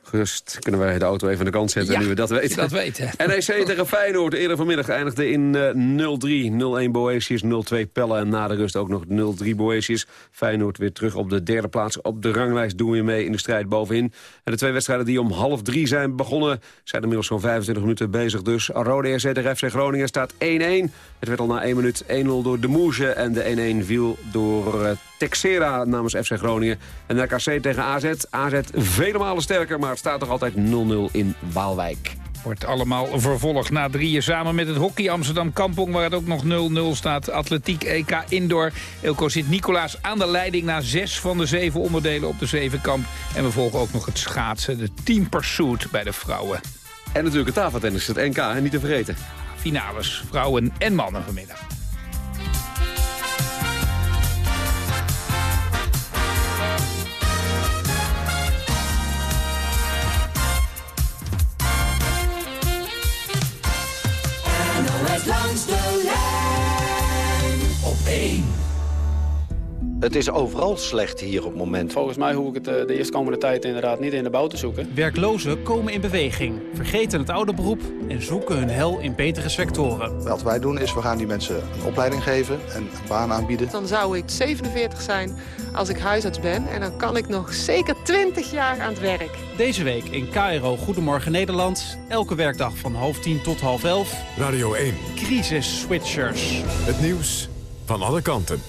Gerust kunnen wij de auto even aan de kant zetten, Ja, nu we dat weten. dat weten. (laughs) NEC tegen Feyenoord. Eerder vanmiddag eindigde in eh, 0-3. 0-1 Boetius, 0-2 Pelle en na de rust ook nog 0-3 Boetius. Feyenoord weer terug op de derde plaats op de ranglijst. Doen we mee in de strijd bovenin. En de twee wedstrijden die om half drie zijn begonnen... zijn inmiddels zo'n 25 minuten bezig dus. Rode RC tegen FC Groningen staat 1-1. Het werd al na 1 minuut 1-0 door de Moege. En de 1-1 viel door eh, Texera namens FC Groningen. En RKC tegen AZ. AZ vele malen sterker, maar het staat nog altijd 0-0 in Waalwijk. Wordt allemaal vervolgd na drieën samen met het hockey Amsterdam Kampong... waar het ook nog 0-0 staat. Atletiek EK Indoor. Elko zit Nicolaas aan de leiding na zes van de zeven onderdelen op de zevenkamp. En we volgen ook nog het schaatsen, de team pursuit bij de vrouwen. En natuurlijk het tafeltennis, het NK, en niet te vergeten. Finales, vrouwen en mannen vanmiddag. NOS langs de lijn op 1. Het is overal slecht hier op het moment. Volgens mij hoef ik het eh, de eerstkomende tijd inderdaad niet in de bouw te zoeken. Werklozen komen in beweging, vergeten het oude beroep en zoeken hun hel in betere sectoren. Wat wij doen is, we gaan die mensen een opleiding geven en een baan aanbieden. Dan zou ik 47 zijn als ik huisarts ben en dan kan ik nog zeker 20 jaar aan het werk. Deze week in KRO Goedemorgen Nederland. Elke werkdag van half tien tot half elf. Radio 1. Crisis Switchers. Het nieuws van alle kanten.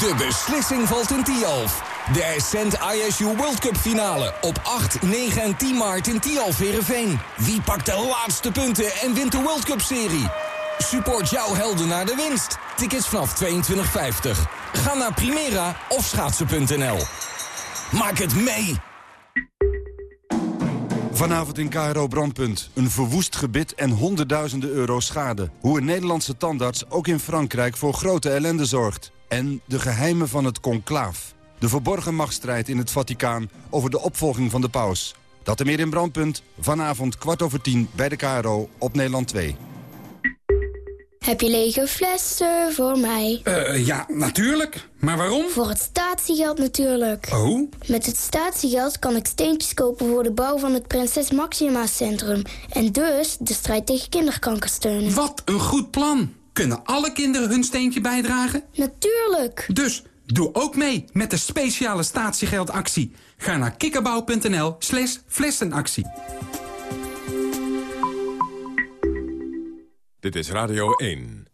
De beslissing valt in Tialf. De Ascent ISU World Cup finale op 8, 9 en 10 maart in Tialf Heerenveen. Wie pakt de laatste punten en wint de World Cup serie? Support jouw helden naar de winst. Tickets vanaf 22,50. Ga naar Primera of schaatsen.nl. Maak het mee! Vanavond in KRO Brandpunt. Een verwoest gebit en honderdduizenden euro schade. Hoe een Nederlandse tandarts ook in Frankrijk voor grote ellende zorgt. En de geheimen van het conclaaf. De verborgen machtsstrijd in het Vaticaan over de opvolging van de paus. Dat en meer in Brandpunt. Vanavond kwart over tien bij de KRO op Nederland 2. Heb je lege flessen voor mij? Eh, ja, natuurlijk. Maar waarom? Voor het statiegeld natuurlijk. Oh? Met het statiegeld kan ik steentjes kopen voor de bouw van het Prinses Maxima Centrum. En dus de strijd tegen kinderkanker steunen. Wat een goed plan. Kunnen alle kinderen hun steentje bijdragen? Natuurlijk. Dus doe ook mee met de speciale statiegeldactie. Ga naar kikkerbouw.nl slash flessenactie. Dit is Radio 1.